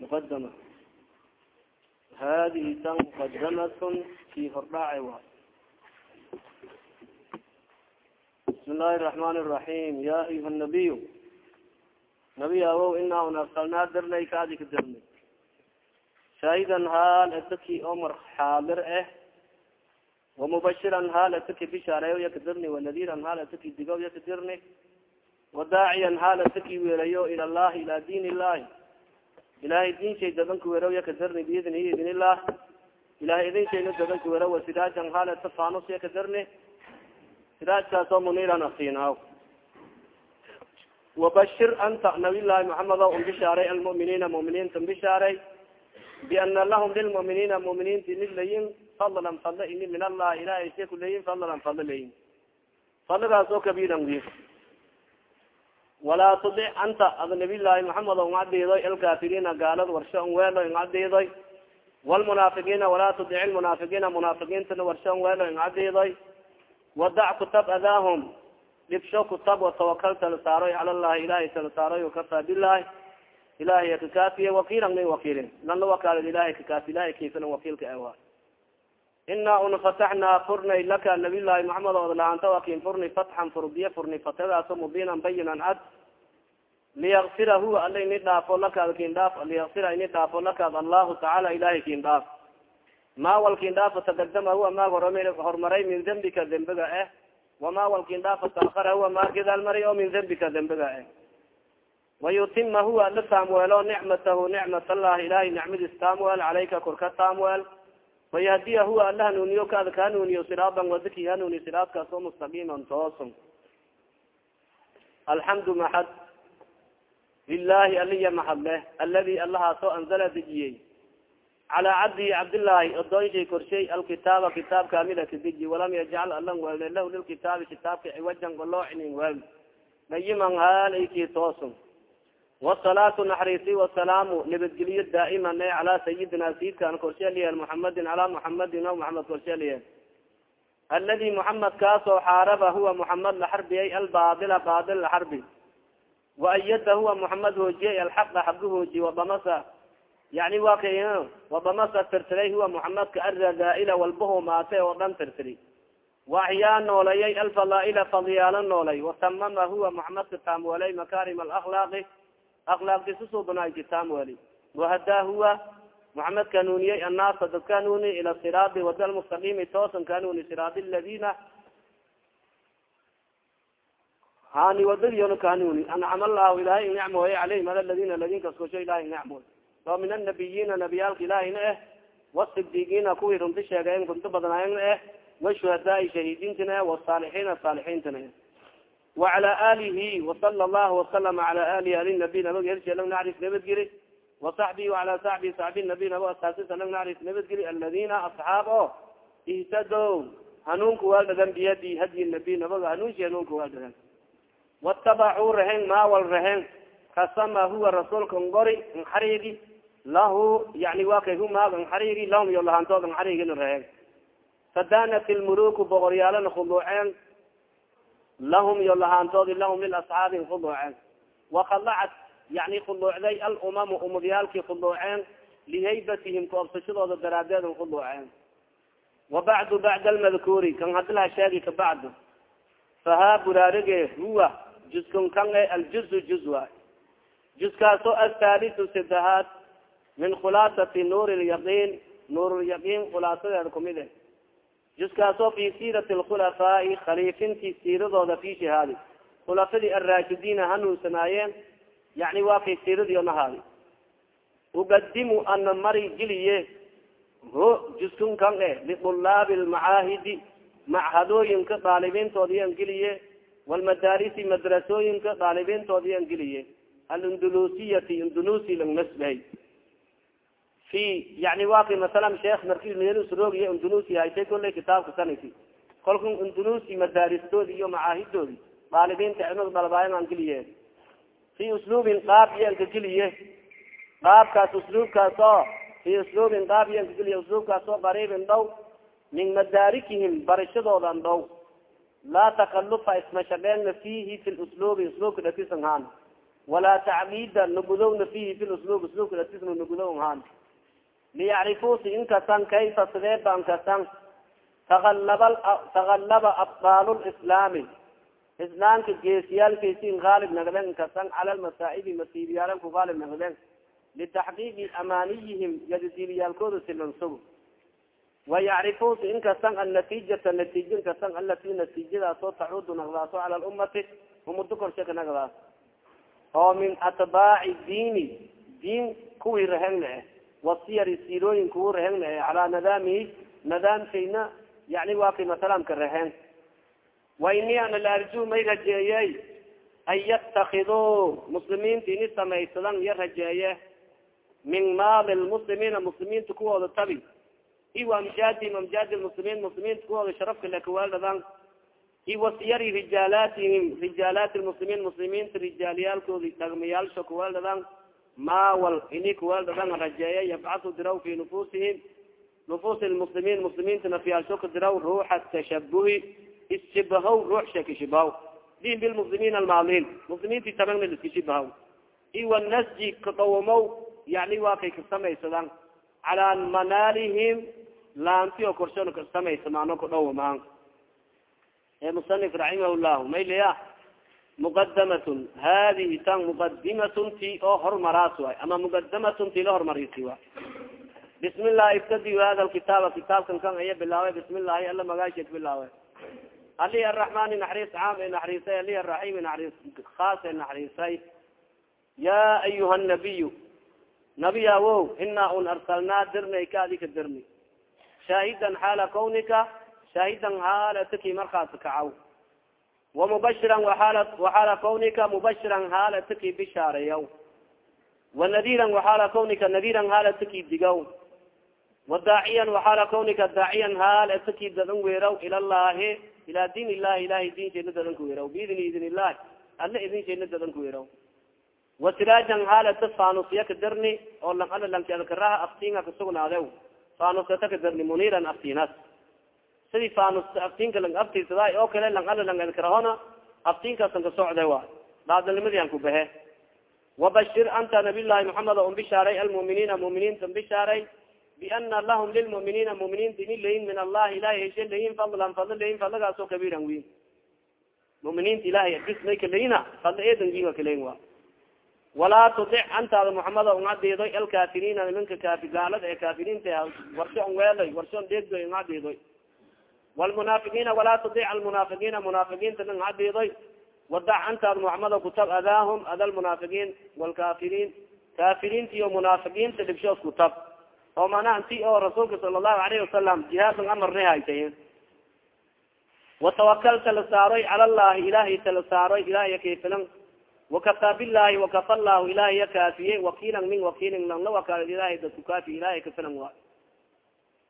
muqadama hadihi tan muqadamatn ki hordhaace wa bismi illaahi الرaحman الرaحim ya ayuha الnabiy nabiy awow ina un arsalnaa dirnay kaadi ka dirnay shaahidan haal etaki omar xaadir ah وamubashiran haal etaki bishaareyo yakadirni wanadiran haal etaki digow yakadirni wadaaciyan haal etaki weelayo ila llahi ila diin illahi ilahay dinshay dadanka weeraw yakadirni biidnihi idn illah ilahay idinshayna dadanka weeraw wasiraajan haal eta fanus yakadirni siraajkaasoo muniran asinaaw wabashir anta nabiy llahi muxamed o bishaaray almu'miniina mu'miniinta bishaaray biana lahum lilmu'miniina mu'miniinta ini layin fadlan fadla ini min allah ilahay se kuleyin fadlan fadla layin fadlagaas oo kabiiran wi walaa tudic anta ada nabiy llahi muxamed o ngadiidoy alkafiriina gaalada warsha on weelo ngadiidoy walmunaafiqiina walaa tudic lmunaafiqiina munaafiqiintana warsha on weelo ngadiidoy wadac kutab adaahum dhibsho kutab watawakal tala saaroy cala llahi ilahay tala saaroy wakafa bilahi ilahay kakaafiye wakiilan nin wakiilin lan la wakaalid ilahay kakaafi ilahay kiisana wakiilka ewa inaa una fataxnaa furnay laka nabiy llahi maxamed od laanta wakin furni fatxan furdiye furni fatadaaso mubiinan bayinan cad liyakfira huwa ala ini dhaafo lakaad kin dhaaf liyakfira ini dhaafo lakaad allahu tacaala ilahay kin dhaaf. Ma walkin huwa maag hormaray min dembika dembiga eh. Wama walkin dhaafa taakara huwa maa gidaal maray oo min dembika dembiga eh. Wayutima huwa ala taamweelo nicmatahu nicmat allahi ilahay nicmadiis taamweel calayka korka taamweel wayahdiya huwa ala hanuuniyo kaada ka hanuuniyo siraaban wadaki hanuuni siraadkaas oo mustaqiiman toosun alxamdu maxad lilahi aliya maxad leh aladi allahaasoo anzala dejiyey calaa cabdihi cabdillaahi odoonshay korshay alkitaaba kitaab kamila kadiji walam yajcal alan welne lahu lilkitaabi kitaabka ciwajan goloocinin wel dayiman haalayki toosun wasalaatu naxariisi wasalaamu nabadgeliyo daa'iman e calaa sayidina sayidkaan korsheliye muxamadin calaa muxamadin o muxamed korsheliye aladi muxamed kaasoo xaaraba huwa muxamed laxarbiyay albadila badil laxarbi waayada huwa muxamed hoojiyay alxaqa xabga hoojiy wadamasa yani wa kay wadamasa tirtiray huwa muxamedka alradaaila walbaho oo dhan tirtiri waaxyaa noolayay alfadaaila fadiyaalo noolay watamama huwa muxamedka taamwelay makarim alakhlaaqi akhlaaqdisusubanayki taamweli wahadaa huwa muxamed kanuuniyey annaasa dad kanuuni ila siraadi wada lmustaqiimi toosan kanuuni siraadi ladina hani wadadiyon kanuuni ancama allahu ilahay nicmooye caleyhim ala ladina ladin kaskosho ilahay nicmooy oo min anabiyina nabiyaalka ilahina eh wasidiiqiina kuwii runti sheegayen runti badnaayana eh washuhadaai shahiidintina eh wasaalixiina saalixiintana eh. Wacala alihi wasala allahu wasalama alihi ali nabi nabag helshe lang naxris nabadgeli wasaxbihi wacala saxbi saxbi nabi nabo asaasisa lang naxris nabadgeli aladina asxaab o ihtadow hanuunka waa dhagan biyadi hadyi nabi nabaga hanuunshi hanuunka waa dhagan watabacuu rahen maawal rahen kasama huwa rasuulka ngori nxarigi lahu yani wa kay humaag nxarigi lahum iyo lahantood nxarigina rahen fadanat ilmuluku boqoryaalana khuduuceen lahum iyo lahaantoodi lahum lilasxaabi khuduuceen wakalacat yani khuduucday alumamu umadyaalkii khuduuceen lihaybatihim koobsashadooda daraadeed khuduuceen wabacdu bacda almadkuuri kan hadilaha sheegi kabacdu fahaa buraarige huwa juskun kan aljuzu juz waay juskaasoo athalisu sadehaad min khulaasati nuur lyaqiin nuur lyaqiin khulaasadeeda kumid e juskaasoo fi siirati lkhulafaai khaliifintii siiradooda fi shahaadi khulafadii arashidiina hanuunsanaayeen yani waa kay siiradiyo nahaadi ugadimu ana mari geliye ho juskun kan e liulaabi lmacaahidi machadooyinka daalibiintoodiyan geliye walmadaarisi madrasooyinka daalibiintoodiyan geliye alindunusiyati indunusi lang nasbahay fi yani wa kay masalan sheekh marki meelusroogiy indunusi haysay kollay kitaabka sanisi kolka indunusi madaaristoodi iyo macaahidoodi daalibiinta cilmada dalabaayan geliye fi usluubin qaab yanka geliye qaabkaas usluubkaas oo fi usluubin qaab yanka geliye usluubkaas oo qariibin dhow min madaarikihim barashadoodan dhow laa takalufa ismashaqeena fihi fi lusluubi usluubka dhakisan haan walaa tacbida nagudowna fihi fi luslub uslubka latisnu nagudow haan liyacrifuu si inkasan kayfa sidee ban kasan taallaba takalaba lislaami islaamka geesiyaalkaysi haalib nagden kasan cala lmasaa'ibi masiibiyaalan ku haalib nagden litaxqiiqi amaaniyihim yadisiibiyaalkooda wayacrifuu si inkasan annatiijata natiija kasan alati natiijadaasoo tacuudu nagdaaso cala lummati umado korshaka nagdaas oo min atbaaci diini diin kuwii rahegna eh wasiyari siirooyin kuwi rahegna eh calaa nadaamihi nadaamkayna yani waa kay masalamka raheen wa ini ana laarju may rajeeyey an yatakiduu muslimiinta ini samaysadan ya rajeeye min maali lmuslimiina muslimiinta kuwooda tabi iwa amjaadihim amjaadi lmuslimiin muslimiinta kuwooda sharafka lakawaaldhadan iwasiyari rijaalaatihim rijaalaati lmuslimiin muslimiinta rijaalyaalkoodi dhagmayaalsho kuwaaldhadan maawal ini kuwaaldhadan rajeeye yabcatu diraw fi nufusihim nufuusi lmuslimiin muslimiinta nafyaalsho ka diraw ruuxa tashabuhi ishibahaw ruux shakishibahaw din bilmuslimiin almaaliin muslimiinti tabagna liskishibahaw iwa nasji kadhawamow yani waa kay kasamaysadaan calaa manaalihim laanti o korshona kasamaysa maano kadhawamaan ee musanif raximah llahu mayliya muqadamatun hadihi tan muqadimatun ti oo hormaraas waay ama muqadamatun ti la hormarisi waay bismi llahi ibtadi hada lkitaaba kitaabkan kan aya bilaaway bismi llahi ala magaasheek bilaawe ali araxmani naxariis caam e naxariisay ali araxiimi naxariis khaas e naxariisay ya ayuha nabiyu nabiya wo ina un arsalnaa dirnay ka adi ka dirni shaahidan xaala kawnika shaahidan haala taki markaas kacaw wamubashiran waala waxaala kawnika mubashiran haala taki bishaareyaw. Wanadiran waxaala kawnika nadiran haala taki digaw wadaaciyan waxaala kawnika daaciyan haala taki dadan weeraw ila llahi ila diin illahi ilahay diinteena dadan ku weeraw. Biidni idin illahi alla idinkeena dadan ku weeraw wasiraajan haalata faanusya ka darni oo lang ala lankadkaraha aftinga kasugnaade faanusata ka darni muniran aftinas sidii faanus aftinka lang oo kale lang ala langadkarahona aftinkaasan kasocde wa daadalnimadian ku bahe wabashir anta nabiy llahi muxamed on bishaaray almuminiina muminiinta bishaaray biana lahum lilmuminiina muminiinta ini layin min allahi ilahay heshe layin fadlan fadla layin fadlagaasoo kabiiran wiin muminiinta ilahay bis may kalayina fadla eedangiga kalayin wa walaa tudic antaada muxameda ungadiidoy alkafiriina nimanka kafi gaalada ee kafiriinta warsho on weeloy warsho dheegdoy ungadiidoy walmunaafiqiina walaa tudic almunaafiqiina munaafiqiinta na ngadiidoy wadac antaada muxameda kutab adaahum ada lmunaafiqiin walkafiriin kafiriinta iyo munaafiqiinta dhibshoos kutab oo mana anti oo rasuulka sala allahu alayhi wasalam jihaadn amarni haytay watawakal tala saaroy cala llahi ilahay tala saaroy ilahiy kayfilan wakafaa bilahi wakafa llahu ilahay ya kaafiye wakiilan min wakiilin langla wakaal ilahay dadku kaafi ilahay kafilan wa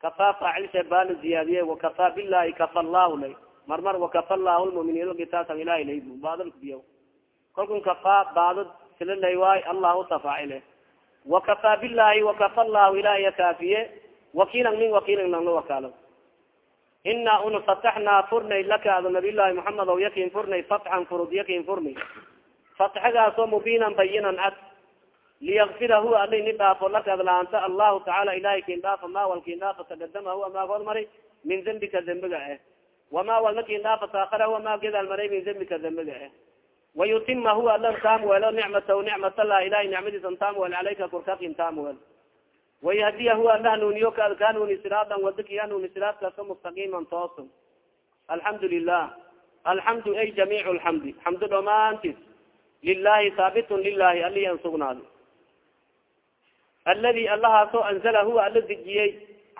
kafaa faacilsha baala ziyaadiye wakafaa bilahi kafa llahu lay marmar wakafa llahu lmuminiin gitaasan ilahay lay baadal biyo kalkun kafaa baado sila lay waay allahu tafaacile wakafaa bilahi wakafa llahu ilahay ya kaafiye wakiilan min wakiilin langla wakaalo ina una fataxnaa furnay laka ado nabiy llahi muxamed o furnay fatxan furud yakin furnay fatxagaasoo mubiinan bayinan cad liyakfira huwa ala ini dhaafo laka adlaanta allahu tacaala ilahay kin dhaafa ma wal kin dhaafa tagadama huwa maag hormari min dembika dembiga eh. Wama walna kin dhaafa taakara huwa maag gadaal maray min dembika dembiga eh. Wayutima huwa alan taam welo nicmatahu nicmatallah ilahay nicmadiisan taam wel alayka korkakin taam wel wayhadiya huwa ala hanuuniyo ka hanuuni siraadan wadaki hanuuni siraadkaasa mustaqiiman toosun. Alxamdu lilah alxamdu ay jamiic lxamdi xamdu dhamaantis lilahi haabitun lilahi ali an sugnaadi aladi allahaasoo anzala huwa ala dejiyey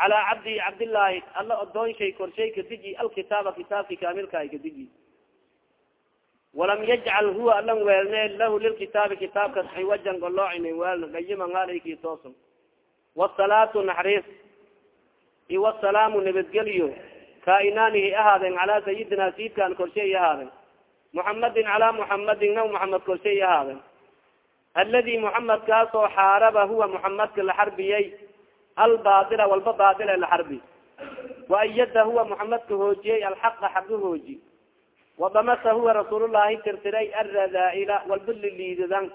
calaa cabdi cabdillaahi alla odoon shay korshay kadiji alkitaaba kitaabki kaamilkaay kadiji walam yajcal huwa alan weelne lahu lilkitaabi kitaabkas xiwajan goloocinin weelna gayiman alayki toosun wasalaatu naxriis iwasalaamu nabadgelyo kaainaanihi ahaaden calaa sayidina sayidkan korshay ahaaden muxamadin calaa muxamadin naw muxamed korshay ahaaden aladi muxamed kaasoo xaaraba huwa muxamedka la xarbiyey albadila walba baadila la xarbi waayada huwa muxamedka hoojiyey alxaqa xaga hooji. Wadamasa huwa rasuulullahi tirtiray alradaaila walba liliidadan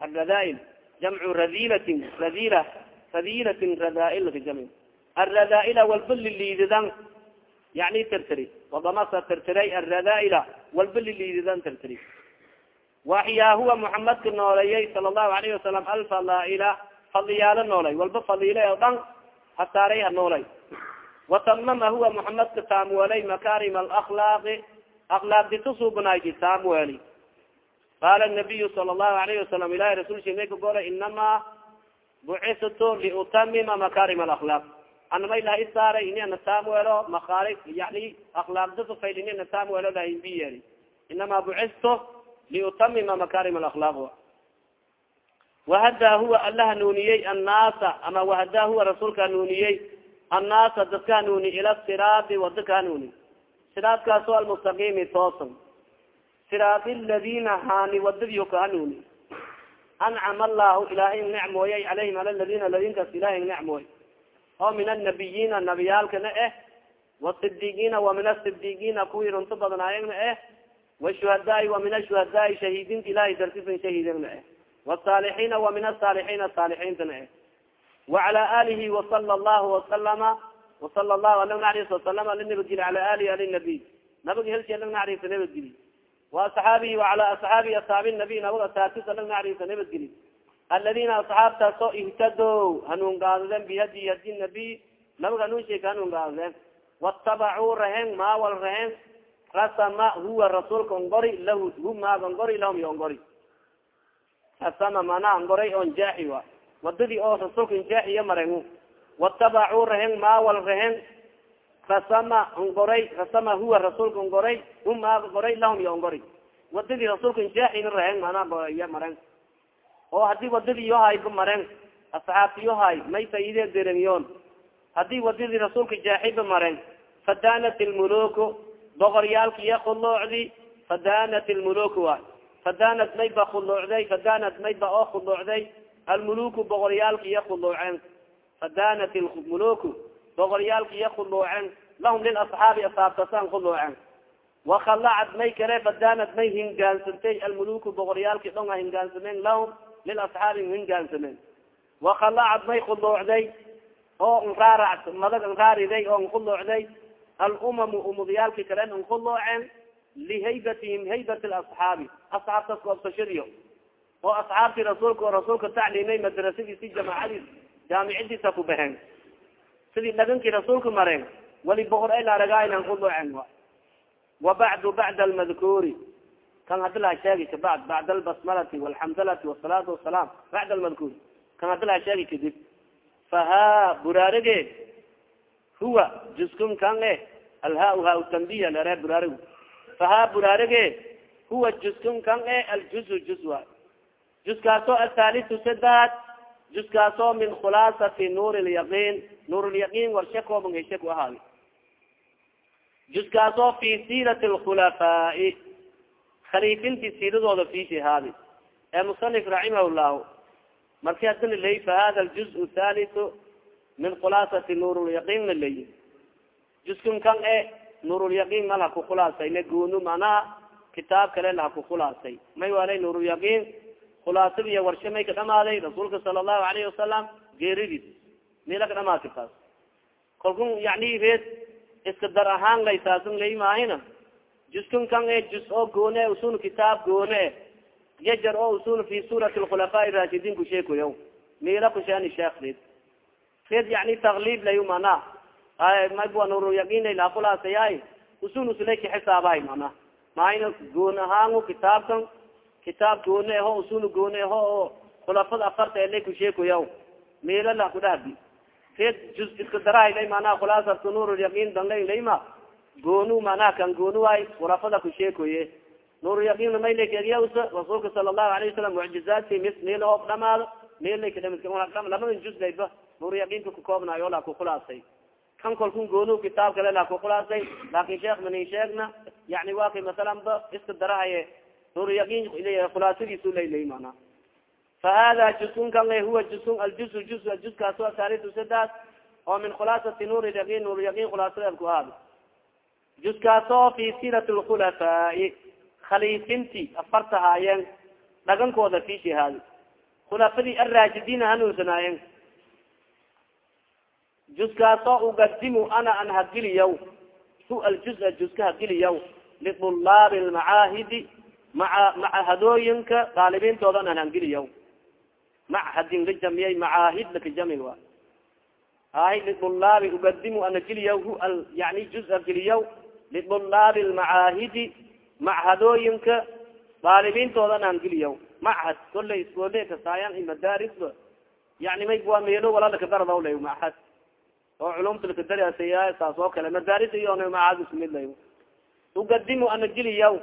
alradaail jamcu radilatin radila radilatin radaailka jami alradaaila walba liliididan yani tirtiri wadamasa tirtiray alradaaila walba liliididan tirtiri waxyaa huwa muxamadka nooleeyay sala allahu alayhi wasalam alfadaaila fadliyaalo noolay walba fadiile oo dhan hasaaray ha noolay watamama huwa muxamadka taamweelay makarim alakhlaaqi akhlaaqdi tusuubanayti taamweeli qaala nabiyu sala allahu alayhi wasalam ilahi rasulshi may ka golay inamaa bucistu liutamima makarim alakhlaaq anama ilaha isaaray ini ana taamweelo makaari yani akhlaaqdasufayl ini ana taamweelo lahinbi yeeli inamaa bucistu liutamima makarim alakhlaaq wahada huwa alla hanuuniyey annaasa ama wahada huwa rasuulka hanuuniyey annaasa dadka hanuuni ila siraadi wada ka hanuuni almustaqiimi toosan siraadi ladina haani wadadiyo ka hanuuni ancama allahu ilaahay necmooyay calayhim ala ladina ladinkaas ilahay necmooy oo min annabiyiina nabiyaalkana eh wasidiiqiina wa min asidiiqiina kuwii runto badnaayagna eh washuhadaai wa min ashuhadaai shahiidinta ilahay dartisan shahiidagna eh wsaalixiina wa min asaalixiina saalixiintana eh. Wacala alihi wasala allahu wasalama wasala allahu ala naxris wasalam ala nabadgeli ala alihi alinabiy nabiga helsi ala naxrisa nabadgeli wa asxaabihi wacala asxaabi asxaabi nabiy nabiga asaartis ala naxrisa nabadgeli aladina asxaabtaas oo ihtado hanuun gaadadeen bihadi hadi nabiy nabiga hanuun sheeka hanuun gaadadeen watabacuu raheen maawal raheen rasama huwa rasuulka ongori lahu hu maaga ongori lahum yo ongori rasama mana ongoray on jaaxi wa wadadii oo rasuulka injaaxiya mareng watabacuu raheng maawal raheng rasama ongoray rasama huwa rasuulka ongoray hu maaga lahum yo ongori wadadii rasuulka injaaxina raheng mana iya mareng oo haddii wadadii yohay ba mareng asxaabti yohay may faide derengyoon haddii wadadii rasuulka jaaxiba mareng fadanat ilmuluku boqoryaalka iya khuluucdi fadanat ilmuluku wa fadanat may ba khuluucday fadanat may ba oo khuluucday almuluku boqoryaalka iya khuluuceen fadanat lmuluku boqoryaalka iya khuluuceen lahum lilasxaabi asaabtasaan khuluuceen wakhalacad may kale fadanat may hingaansantay almuluku boqoryaalki dhonga hingaansameen lahum lilasxaabi hingaansameen wakhalacad may khuluucday oo nraarac madag nraariday oo nkhuluucday alumamu umudyaalki kalen nkhuluuceen lihaybatihim haybat lasxaabi asxaabtas koobsashadiyo oo asxaabtii rasuulka rasuulka tacliimay madrasadiisi jamaacadiis jaamicadiisa ku baheen sidii dhagankii rasuulka mareen wali boqor ay laaragaanan khuluucen wa bacdu bacda almadkuuri kan hadi laha sheegi kabacd bacda albasmalati walxamdalati wasalaatu wasalaam bacda almadkuuri kan hadi laha sheegi kadib fahaa buraarige huwa juskun kan e alhaa haa tambiya lere buraarigu. Fahaa buraarige huwa juskun kan e aljuzu juz waay juskaasoo athalitu sadad juskaasoo min khulaasati nuur lyaqiin nuur lyaqiin warshe kooban heshe ku ahaadi juskaasoo fi siirati lkhulafaai khaliifinti siiradooda fiishi haadi ee musanif raximah llahu marki hadina ley fa hada ljuz thalitu min khulaasati nuur lyaqiin na leyi juskun kan nuurulyaqiin mal ha ku khulaasay na goonu manaha kitaab kale la ha ku khulaasay. May walay nuurulyaqiin khulaasadiiy warshe may ka dhamaaday rasuulka sala allahu alayhi wasalam geeridiis. Mila ka dhamaati taas. Kalkun yani reed iska dar ahaan laysaasun laymahayna juskun kan e jus oo goone usun kitaab goone yajar oo usun fi suurati lkhulafaa raashidiin kusheekoya mila kusheani sheekh reed reed yani taklib lay mana mayba nuurulyaqiin la khulaasayay usun usulay ka xisaabahay mana mahayna goon ahaan kitaabkan kitaab goone aho usul goone aho oo khulafada afarta ele kusheekoya mila la kudhaabi reed jus iska darahala manaa khulaasatu nuurulyaqiin danla layma goonu manaa kan gooni waay khulafada kusheekoye nuurulyaqiin maylakegyaus rasuulka sala allahu alayh wasalam mucjizaadki mis meel hoob dhamaado meellamadan jus layba nuuryaqiinka kukoobnayo la kukhulaasay kan kolkun goonu kitaab kale la kukhulaasay laakin sheekh manin sheegna yani waa kay masalan ba iska darahaye. Nuuryaqiin khulaasadiisu laylay mana fa hada jusun kan huwa jusun aljus jus juskaaso asaalitu sadaas oo min khulaasati nuur yaqiin nuur yaqiin khulaasadeed ku aad juskaasoo fi siirati lkhulafaai khaliifinti afarta haayeen dhagankooda fishi haadi khulafadii arraashidina hanuunsanaayen juskaasoo ugadimu ana an hagiliyaw hu aljuza juska hagiliyaw liطulaabi lmacaahidi maa macahadooyinka daalibiintoodan an hangiliyaw machadin la jamiyay macaahid lakajami wa hay liulaabi ugadimu ana giliyaw hu yani juz giliyaw liulaabi lmacaahidi machadooyinka daalibiintoodan an giliyaw machad koley iskoole kasaayan i madaaris yani may waa meelo walalakadaradaw machad oo culumta lakadariasaya saas oo kale madaaris iyo macad isku mid lay ugadimu ana giliyaw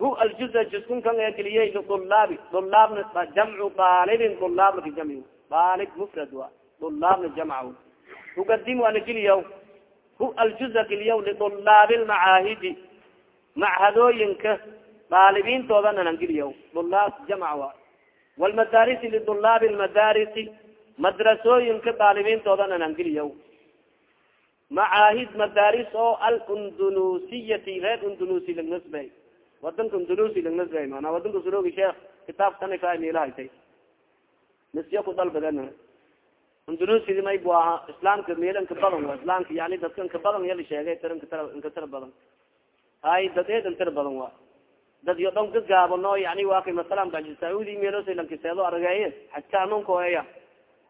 hu aljuza juskun kan ee geliyey liulaabi ulaabna jamcu daalibin ulaab laka jamci daalib mufrad wa ulaabna jamc ugadimu ana geliyaw hu aljuza geliyaw liulaabi lmacaahidi machadooyinka daalibiintoodan anan geliyaw ulaab jamc wa walmadaarisi liulaabi lmadaarisi madrasooyinka daalibiintoodan anan geliyaw macaahid madaaris oo alundunusiyati reer undunusi lanasbay wadanka undunusi lanasbay mana wadanka surogi sheekh kitaab sanifaa milahatay nisyo ku dalbaden undunusi may bu aha islaamka meel inka badan wa islaamka yani dadka inka badan yala sheegay tir inka tira badan. Hay dad eed in tira badan wa dad yo dhan ka gaabano yani waa kay masalan ba saudi meelosa lankiseedo argeeye xajka anunkooya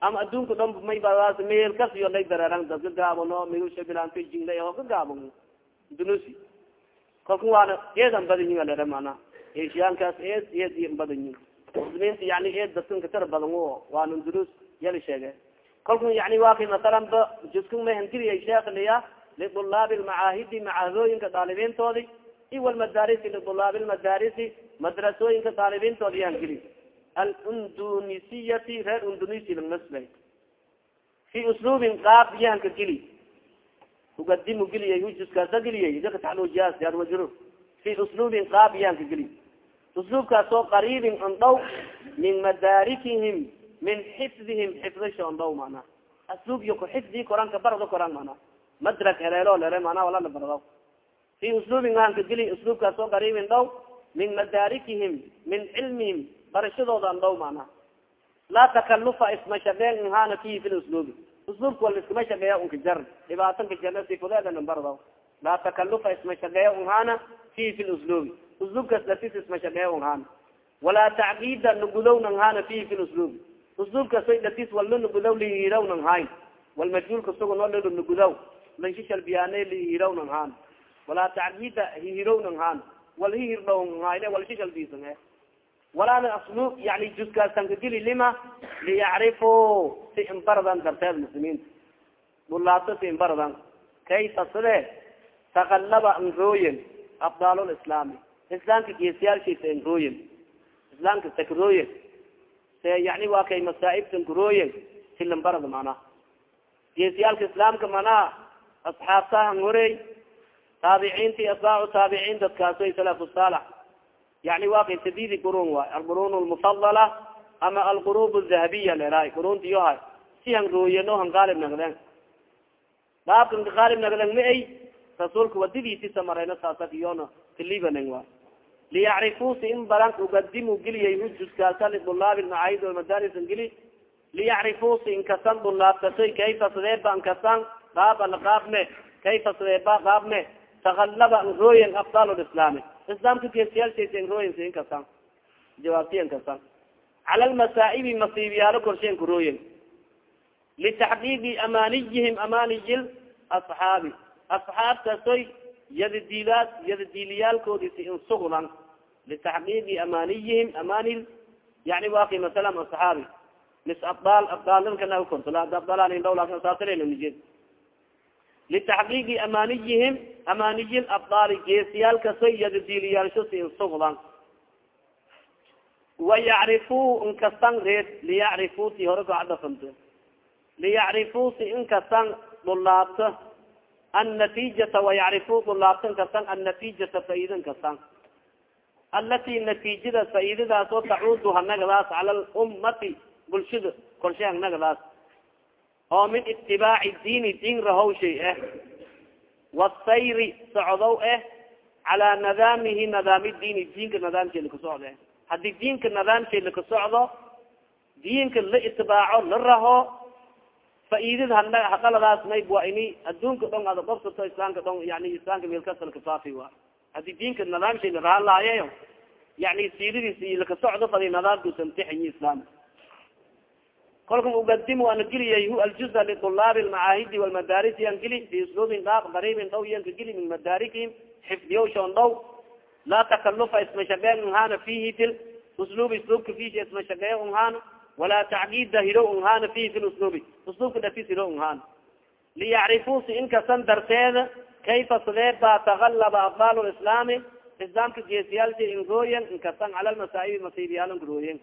ama adduunka dhan may badaas meel kas iyo lay dareeran dad ka gaabano milusha bilaanto jinglay oo ka gaabano undunusi kalka waana eedan badanyin alere mana eshiyaankaas eed eed iyo badanyin muslimiinta yani eed dadkan katara badan o waana undunus yala sheege kalku yani waa kay masalan ba juskan may hangiriya sheekliya liulaabi lmacaahidi macahadooyinka daalibiintoodi iwalmadaarisi liulaabi lmadaarisi madrasooyinka daalibiintoodi iyo hangiri alundunisiyati reer undunisi lanasbay fi usluubin qaab iyo hanka gili ugadimu geliyay hujuskaasa geliyay idaka taxluujiyaas yar majruur fi usluubin qaab iyo hanka geli usluubkaas qariibin on min madaarikihim min xifdihim xifdisha on dhow mana asluub iyo kuxifdi koranka barado koran mana madrak heleelo lere mana walana barado fi usluubin hanka geli usluubkaas oo qariibin dhow min madaarikihim min cilmihim barashadooda an dhow mana laa takalufa isma shaqeen nhana fihi fi usluubi. Usluubka wal iskama shaqeeya unka jar dhibaatanka jara sifudeedan bardo laa takalufa isma shaqeeya unhana fihi fi usluubi. Usluubkaas lasis isma shaqeeya unhana walaa tacqiida nugudow nanhana fihi fi usluubi usluubkaas way latis walna nugudow lihiraw nang hayn walmajhuulka suga noo lelo nugudow lanshishal biyaane lihiraw nang hana walaa tacqiida hihiraw hana wal hihirdow hayne wal shishal bisan walaana aslub yani juskaasankageli lima liyacrifu si inbaradan darteed muslimiinta dhulaato si inbaradan kayfa side takalaba nrooyen afdaal lislaami islaamka geesiyaalshiisa nrooyen islaamka sakrooyen se yani waa kay masaaibta nkurooyen si lambarada mana geesiyaalka islaamka manaa asxaabtahan horey taabiciinti asbaacu taabiciin dadkaasoy salaf saalax. Yani waa kay sadidi qurun waay alqurun lmufadala ama alqurub dahabiya leerahay quruntiyoha si han han gaalib nagden dhaabkan ka gaalib nagden ma ay rasuulka wadadiisi samareyno saasakiyona kalibanen wa liyacrifuu si in baran ugadimu geliyay hujuskaasa lidulaabi macaahid almadarisan geli liyacrifuu si inkasan dulaabkasoy kayfa sadeeba nkasan dhaab ala qaabme kayfa sadeeba qaabme takalaba nrooyen afdal lislaami islaamka geesiyaalsasa nrooyen si inkasan jawaabti inkasan cala lmasaa'ibi masiibyaalo korshe nkurooyen litaxqiiqi amaniyihim amaniyi asxaabi asxaabtasoy yadadiilaad yadadiiliyaalkoodisi insugdan litaxqiiqi amaniyihim amani yani waki masalam asxaabi mis korto abdaalndhawlasaasalelamijed litaxqiiqi amaniyihim amaniyi abdaali geesiyaalkasoy yadadiiliyaalsho si insugdan wayacrifu inkasan reed liyacrifu ti hore kacadafant liyacrifu si inkasan dhulaabto annatiijata wayacrifu dhulaabto inkasan annatiijata faaida inkasan alati natiijada faaidadaas oo tacuudu hanagadaas cala lummati bulshada korshe hanagadaas oo min itibaaci diini diin rahowshay ah wasayri socdow ah calaa nadaamihi nadaami diini diinka nadaamsheeda kasocda haddii diinka nidaamsheeda ka socdo diinka la itibaaco la raho faaidad hadaladaas mayb waa ini adduunka dhong ada qobsato islaamka dhong yani islaamka meelkasalka faafi wa haddii diinka nidaamshay la rahan lahayeyo yani siiradiis laka socdo fadi nidaamkusamtixayi islaam. Kolka ugadim ana geliyay hu aljuza liطulaabi lmacaahidi walmadarisi an geli biusluubin dhaaq daribin dhow yanka geli min madarikihim xifdiyowshon dhow laa takalufa isma shaqeen unhana fihi til usluub usluubka fiisha isma shaqeeye unhana walaa tacqiida hiro unhana fihi fi usluubi usluubka dhafis hiro unhana liyacrifuu si inkasan darteeda kayfa sidee baa tagalaba afdaal lislaami islaamka geesiyaalsi inrooyen inkasan cala lmasaa'ibi masiibiyaalan rooyen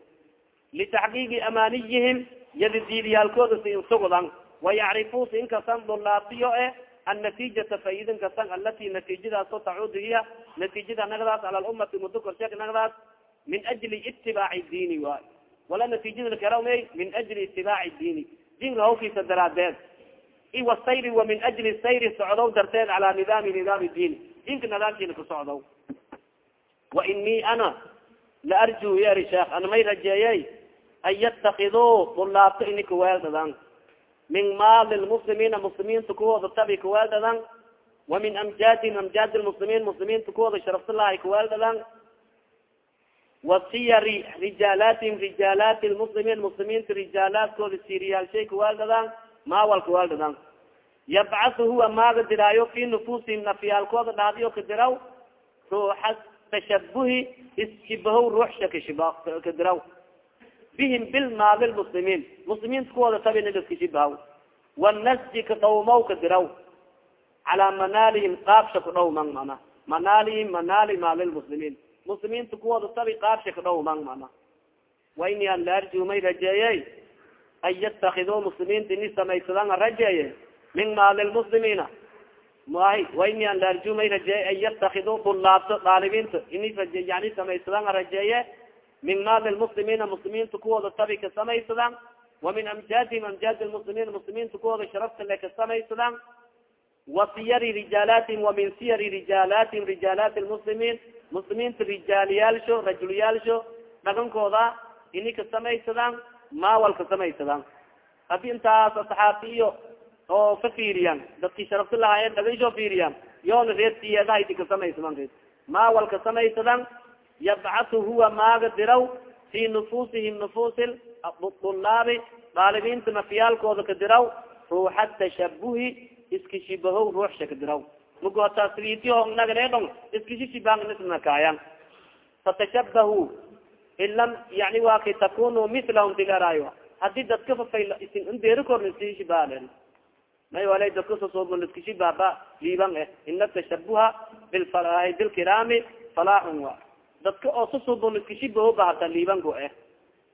litaxqiiqi amaaniyihim yadidiidiyaalkooda si insugdan wayacrifuu si inkasan dulaatiyo e annatiijata faidin kasan alati natiijadaasoo tacuudu hiya natiijada nagdaas cala lummati mudo korsheek nagdaas min ajli itibaaci diini waay wala natiijada karamey min ajli itibaaci diini diinka hawkiisa daraadeed iwa sayri wa min ajli sayri socdow darteed cala nidaami nidaami diini diinka nidaamkiina ka socdow. Wa inii ana la arju yeri sheekh ana may rajeeyey an yatakiduu dulaabto ini kaweeldadan min maali lmuslimiina muslimiinta kuwooda tabi kaweeldadan wa min amjaadihim amjaad lmuslimiin muslimiinta kuwooda sharaftalahay kaweeldadan wa siyari rijaalaatihim rijaalaati lmuslimiin muslimiinta rijaalaadkooda siriyaalshay kaweeldadan maawal kaweeldadan yabcasu huwa maaga diraayo fi nufuusihim nafyaalkooda dhaadiyo kadiraw ruuxa tashabuhi iskibahow ruuxsha kashiba kadiraw bihim bilmaali lmuslimiin muslimiinta kuwooda tabina iskashibahaw wanasji kadhawmaw kadiraw calaa manaalihim qaabsha kadhawman mana. Manaalihim manaali maali lmuslimiin muslimiinta kuwooda tabi qaabsha kadhawman mana. Waini an laarju may rajeeyey an yatakiduu muslimiinta ini samaysadan rajeeye min maali lmuslimiina mahi waini an laarju may rajeeye an yatakiduu dulaabto daalibiinta ini yani samaysadan rajeeye min maali lmuslimiina muslimiinta kuwooda tabi ka samaysadan wa min amjaadihim amjaad lmuslimiin muslimiinta kuwooda sharafta le ka samaysadan wa siyari rijaalaatihim wa min siyari rijaalaatihim rijaalaati lmuslimiin muslimiinta rijaaliyaalsho rajulyaalsho dhagankooda ini ka samaysadaan maawal ka samaysadaan haddii intaas asxaabti iyo oo ka fiiriyaan dadkii sharafta lahaayeen dhagansho fiiriyaan yoona reertiyeedahaydi ka samaysadan reed maawal ka samaysadan yabcathu huwa maaga diraw fi nufuusihim nufuusi dulaabi daalibiinta nafyaalkooda ka diraw ruuxa tashabuhi iska shibahow ruuxsha ka diraw magotasriitihongnagneedong iskisi shibaanisnakaayan fatashabahu in lam yani waa kay takunu milahum digarayo haddii dadka fafay isin indeeri korna isi shibaalen may wala dadka sosoobon iska shibaaba liiban eh ina tashabuha bilfalahi bilkiraami falaaxun wa dadka oo susuubon iska shibaho ba hata liibango eh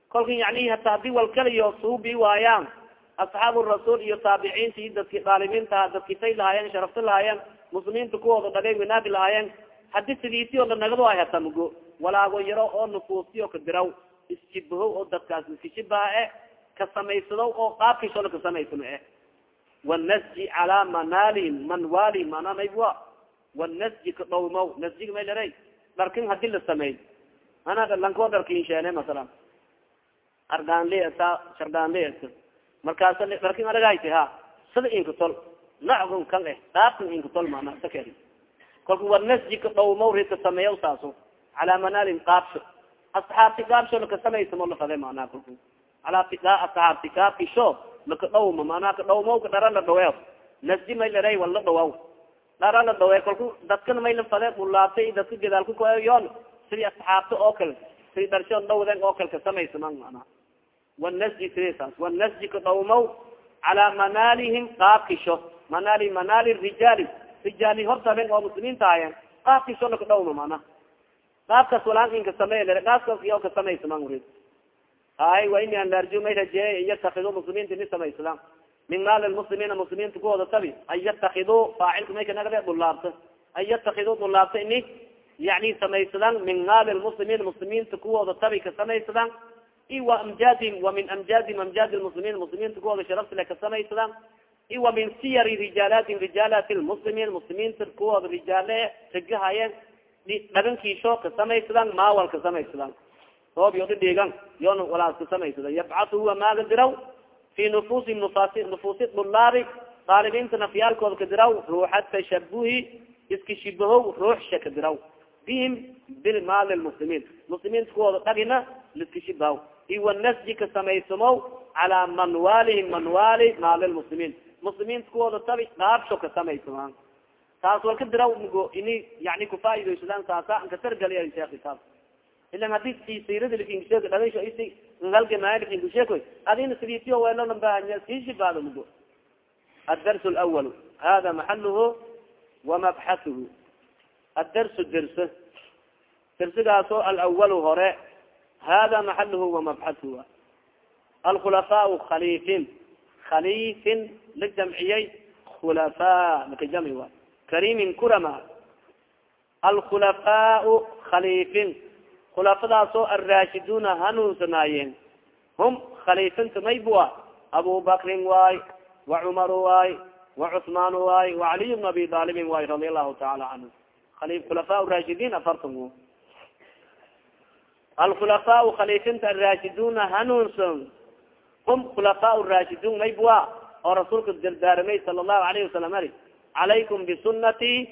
kolka yani hata haddii walkaliyo suubi waayaan asxaabu rasuul iyo taabiciinta iyo dadki daalibiinta dadki fay lahaayeen sharafta lahaayeen muslimiinta kuwooda dhagay winaagi lahaayeen haddii sidiisio dhanagado ay hata walaago yaro oo nufuusiyo ka diraw isjibaho oo dadkaas iskashibaha eh ka samaysado oo qaabkiisoola ka samaysano eh. Wanasji calaa manaalihim manwaalihim manaa maywa wanasji ka dhowmaw nasjiga may laray dharkin haddii la sameey ana lankoo dharkin sheene masalan. Ardaanleta shardaanleta markaasa dharkin aragayta ha sida inkatol nacgun kan eh dhaafkan inkatol mana sakeri kolka wanasji ka dhowmaw rika sameeya saaso calaa manaalihim qaabsho asxaabti qaabsho laka samaysamo lafade manaa kolka alaa asxaabti kaabkisho laka dhawma manaa ka dhawmaw ka dhara la dhawe nasji may laray wal la dhawaw dhara la dhawe kolku dadkana may la fade ulaabtay dadka gadaal ku koyon sidii asxaabta oo kale sidii dharshood dhawden oo kale ka samaysaman manaa wanasji sidasaas wanasji ka dhawmaw calaa manaalihim qaabkisho manaali manaali rijaali rijaali hortaben oo muslimiinta ahayen qaabkisho laka dhawma mana qaabkaas walaakinka samey qaabkaas iyo ka samaysaman uri hay waini an laarju may rajeeyay an muslimiinta ini samaysadaan min maali lmuslimiina muslimiinta kuwooda tabi. An yatakiduu faacilka may kanagade dulaabta an yatakiduu dulaabta ini yani samaysadaan min maali lmuslimiin muslimiinta kuwooda tabi ka samaysadaan i wa amjaadihim wa min amjaadihim amjaad lmuslimiin muslimiinta kuwooda sharafsile ka samaysadaan i wa min siyari rijaalaatihim rijaalaati lmuslimiin muslimiinta kuwooda rijaale rigahayen dhagankiisho ka samaysadaan maawal ka samaysadaan roob yo dhidhiigan yoona walaaska samaysada yabcatu huwa maaga diraw fi nufusi nufuusi dulaabi daalibiinta nafyaalkooda ka diraw ruuxa tashabuhi iska shibahow ruuxsha ka diraw bihim bilmaali lmuslimiin muslimiinta kuwooda dhagina liska shibahow. Iwanasji ka samaysamow calaa manwaalihim manwaali maali lmuslimiin muslimiinta kuwooda tabi dhaabsho ka samaysama taas walka diraw mgo ini yani kufaaidaysadaan saasa ankatargaliya sheekhi taas ilan haddii sirada lakinkisheeko dhagasho isi ngalgamaaya lakinkusheekoy adina sidiitiyo weelona baahanya sii shibaado mugo. Addars lawal hada maxaluhu wamabxasuhu addarsu derse dersigaasoo alawalu hore hada maxaluhu wamabxasuhu alkhulafaau khaliifin khaliifin la jamciyey khulafa laka jamci wa karimin kurama. Alkhulafaau khaliifin. Khulafadaasoo alraashiduna hanuunsanaayeen. Hum khaliifinta maybua abubakrin waay wa cumaru waay wa cusmaan waay wa caliy bn abi aalibin waay radi allahu taala canhu khulafa raashidin afartan alkhulafaau khaliifinta alraashiduna hanuunsan hum khulafa raashidun maybua oo rasuulka dardaaramay sala allahu alayhi wasalam ari calaykum bisunati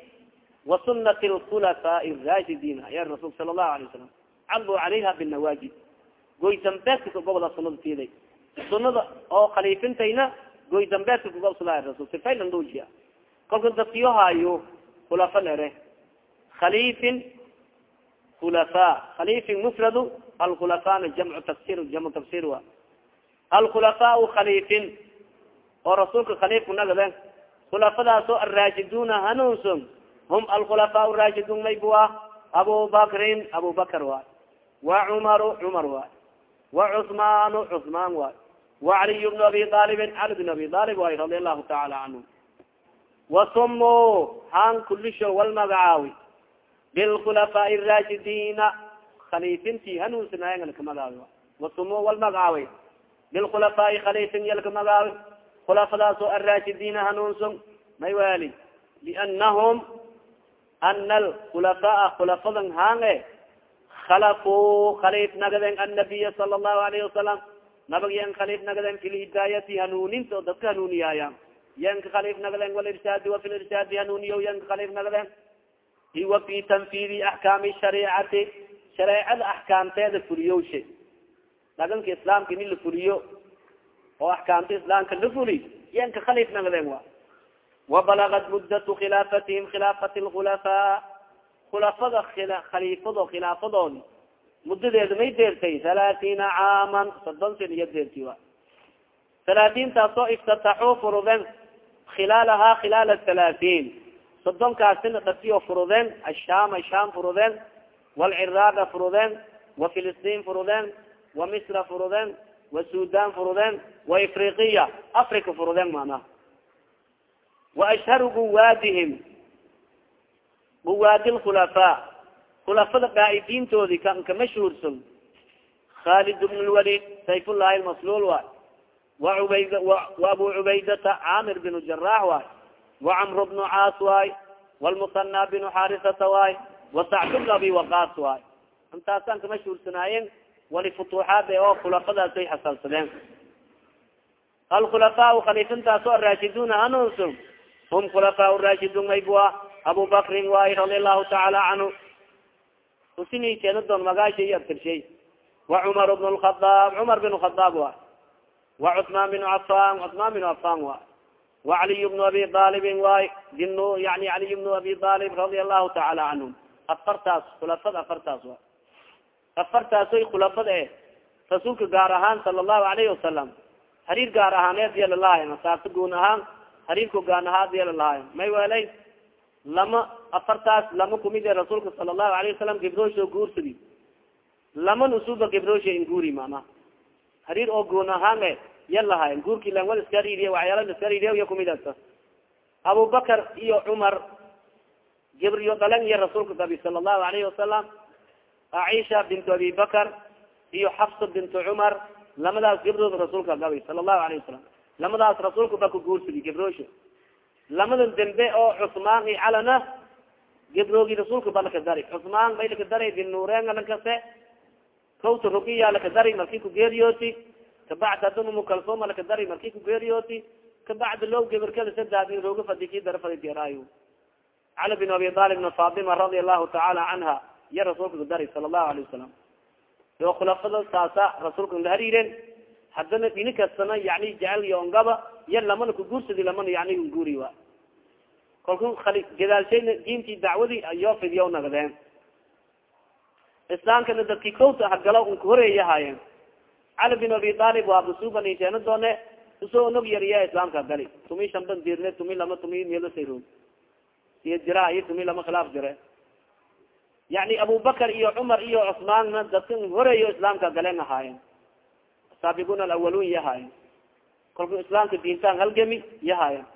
wa sunati lkhulafaa raashidin ya rasul sala allahu alayh wasalam calbu calayha binawaajid goy dambeedka kagobda sunada tiiday sunada oo khaliifintayna goy dambeedka kagobsada rasul sifaylan dhoojiya kolka dadkiyo haayo khulafa lere khaliifin khulafa khaliifin mufradu alkhulafana jamcu tafsir jamcu tafsir wa alkhulafaau khaliifin oo rasuulka khaliifku nagade khulafadaasoo alraashiduna hanuunson hum alkhulafaa raashidun maybua abubakrin abubakar waay wa cumaru cumar waay wa cusmaanu cusmaan waay wa caliy bnu abi aalibin cali bn abi aalib waay radi allahu taala canhu wasumo han kulisho wal magacaawi bilkhulafaai raashidina khaliifintii hanuunsanaayan ka magaawi wasumo wal magacaawi bilkhulafaai khaliifin yalka magaawi khulafadaasoo alraashidina hanuunsan may wali lianahum ana alkhulafaa khulafadan hange khalafu khaliif nagaden annabiya sala allahu alayhi wasalam nabag khaliif nagaden fi hanuuninta oo dadka hanuuniyaaya yanka khaliif nagaden walirshaadi wa fi lirshaadi hanuuniyo khaliif nagaden iwa fi tanfidi axkaami shariicati shareecada axkaamteeda fuliyowshe dhaganka islaamka ini la fuliyo oo axkaamta islaamka la fuli yanka khaliif nagaden wa wabalagat muddatu khilaafatihim khilaafati lkhulafaa khulafada khaliifado khilaafadoodi muddadeeda may deertay halaatiina caaman soddon sin iyo deerti wa halaatiintaasoo iftataxuu furuden khilaalahaa khilaala halaatiin soddonkaasina dhatiyo furudeen ashaama shaam furudeen walciraaqa furudeen wa filistiin furudeen wa misra furudeen wa sudan furudeen wa ifriqiya africa furudeen maanaa wa ashharu guwaadihim guwaadi lkhulafaa khulafada qaa'idiintoodi kan ka mashhuursan. Khalid bn lwalid sayfullahi lmasluul waay wa ubayd wa abu cubaydata camir binu jarax waay wacamr bnu caas waay walmusana binu xarisata waay wasacd bn abi waqaas waay intaasaan ka mashhuursanaayen wali futuuxaade oo khulafadaasay xasalsadeen alkhulafaa khaliifintaas o araashiduna hanuunsun hum khulafaa raashidun maybua abu waay radi allahu tacaala canhu. Usinikeena doon magaasha iyo abtirshay wa cumar bn lkhadaab cumar bin khadaab waay wa cusmaan bin cafan cusmaan bin cafan waay wa caliy bnu abi aalibin waay. Din yani caliy bnu abi aalib radia allahu tacaala canhum. Afartaas khulafada afartaas waay afartaasoy khulafada e rasuulka gaar ahaan sala allahu alayhi wasalam hariir gaar ahaaneed yala lahayn asaabta guun ahaan hariirka gaan ahaad yala lahayn may welay lama afartaas lama kumid e rasuulka sala allahu alayhi wasalam gibroosho guursadi lama nusuba gibroosha in guuri mana hariir oo guun ahaan e ya lahayn guurki lan wal iska riiriya waxyaala iska riiriya ya kumid ata iyo cumar gibriyo dhalan iyo rasuulka gabi sala allahu alayhi wasalam aisha bintu abi bakar iyo xafsa bintu cumar lamadaas gabrood rasuulka gabi sala allahu alayh wasalam lamadaas rasuulka ba ka guursadi gabrosha lamadan dembe oo cusmaan i calana gabroogi rasuulka ba laka dari cusmaan bay laka daray dinuureenga lankase kawta rugiya lakadari marki kugeeriyooti kabacd hadun umukalsoma lakadari marki kugeeriyooti kabacd low gabarkada sadad rooga fadi dara fadi deeraayo cali bin abi talib na fatima allahu tacaala canha iya rasuulka kudari sala allahu alayh wasalam oo khulafada saasa rasuulka la hariiren haddana dhini kastana yani jecel iyo ongaba iyo lamana kuguursadi lamana yani nguuri wa kalku gadaalshayna diintii dacwadii ayoo fidiya nagadeen islaamkana dadki kowta hagalo unka horeeyahaayeen cali bin abi talib waa busuban sheena doone u soo nog yariya islaamka gali. Tumi shanban dirne tumi lama tumi meelosayro iyo jira iyo tumi lama khilaaf jire yani abubakar iyo cumar iyo cusmaanna dadka horeeyo islaamka galeen ahaayeen asaabiquna alawalun yahaayen kalku islaamka diintaan halgami yahaayen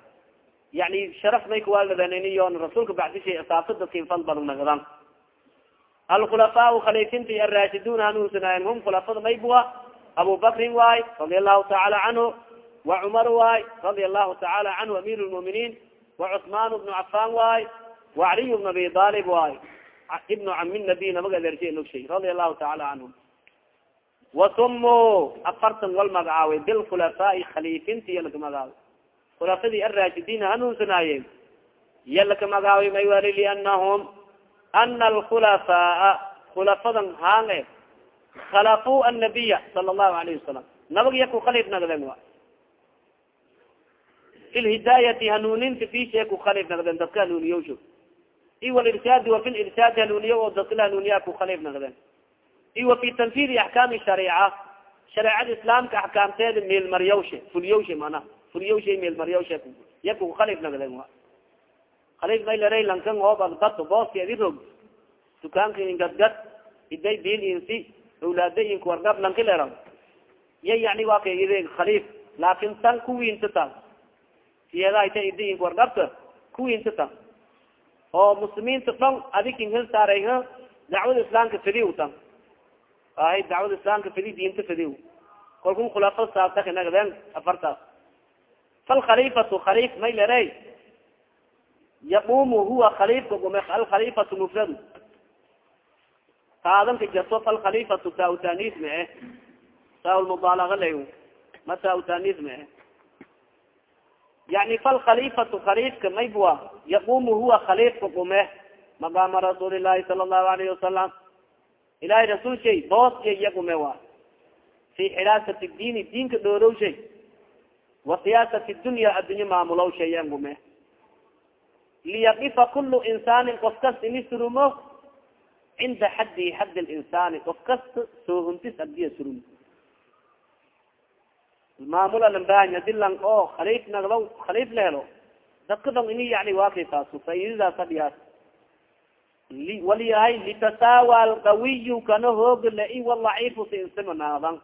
yani sharaf may kuwaaladaaniyo rasuulka bacdishay asaabta dadka infan badan nagadan alkhulafaau khalifinti arashidun hanuunsanaayen hum khulafada maybua abu bakrin waay radia allahu tacaala canhu wa cumar waay radia allahu tacaala canhu amir lmuminiin wa cusmaan bnu cafan waay wa caliy bn abi alib waay ibnu cami nabiy nabaga adeershay nogshay radia allahu tacaala canhum wasumu afartan wal magacaaway bilkhulafaai khalifinti iya laka magaaway khulafadii arashidin hanuunsanaayen iya laka magaaway may wali lianahum ana alkhulafaa khulafadan haange khalafuu annabiya sala allahu alayhi wasalam nabag iya ku wa. Fi lhidaayati hanuuninta fishe ku khalif dadka hanuuniyowsho i walirsaadi wa fi lirsaadi hanuuniyo oo dadka la hanuuniya ku khalif nagden i wa fi tanfidi axkaami shariica shareecada islaamka axkaamteeda meelmaryawshe fulyawshe mana fulyawshe meelmaryawshe iya ku khalif nagden wa khalif maylare lankan oo bagdad booska edi rog dukaanka ingadgad iday bil insi awlaada inku wargab lankilera iya yani waa ka id khalif laakin tan kuwiinta ta siyadahayta idi inku wargabta kuwiinta ta oo muslimiinta dhon adikin hil saaray dacwada islaamka fidiw tan. Ahay dacwada islaamka fidi diinta fidiw kalkun khulafa saasakanagadeen afartaas. Falkhalifatu khalif maylere yaqumu huwa khalifka gume alkhalifatu mufradu. Taadanka jarto falkhalifatu tautanis mae taaulmubaalaga lay ma tautanis mae yani falkhalifatu khalifka maybua yaqumu huwa khalifka gume maqaama rasuuli llahi sala allahu alayhi wasalam ilahay rasuul shay booska iya gume wa. Fi xiraasati diini diinka dhoorow shay. Wa siyaasati dunya addunya maamulow shay yan liyaqifa kulu insaanin qof kasta ini surumo cinda xaddi xadd linsaani qof kasta soohuntis adiya surum maamula lambahanya dilan oo khaliif nagdo khaliif lehelo dadka dong ini yani wakay taasu faidadaas hadhiyaas waliyahay litasaawa alqawiyu kana hooga lai walaciifu si insima naadan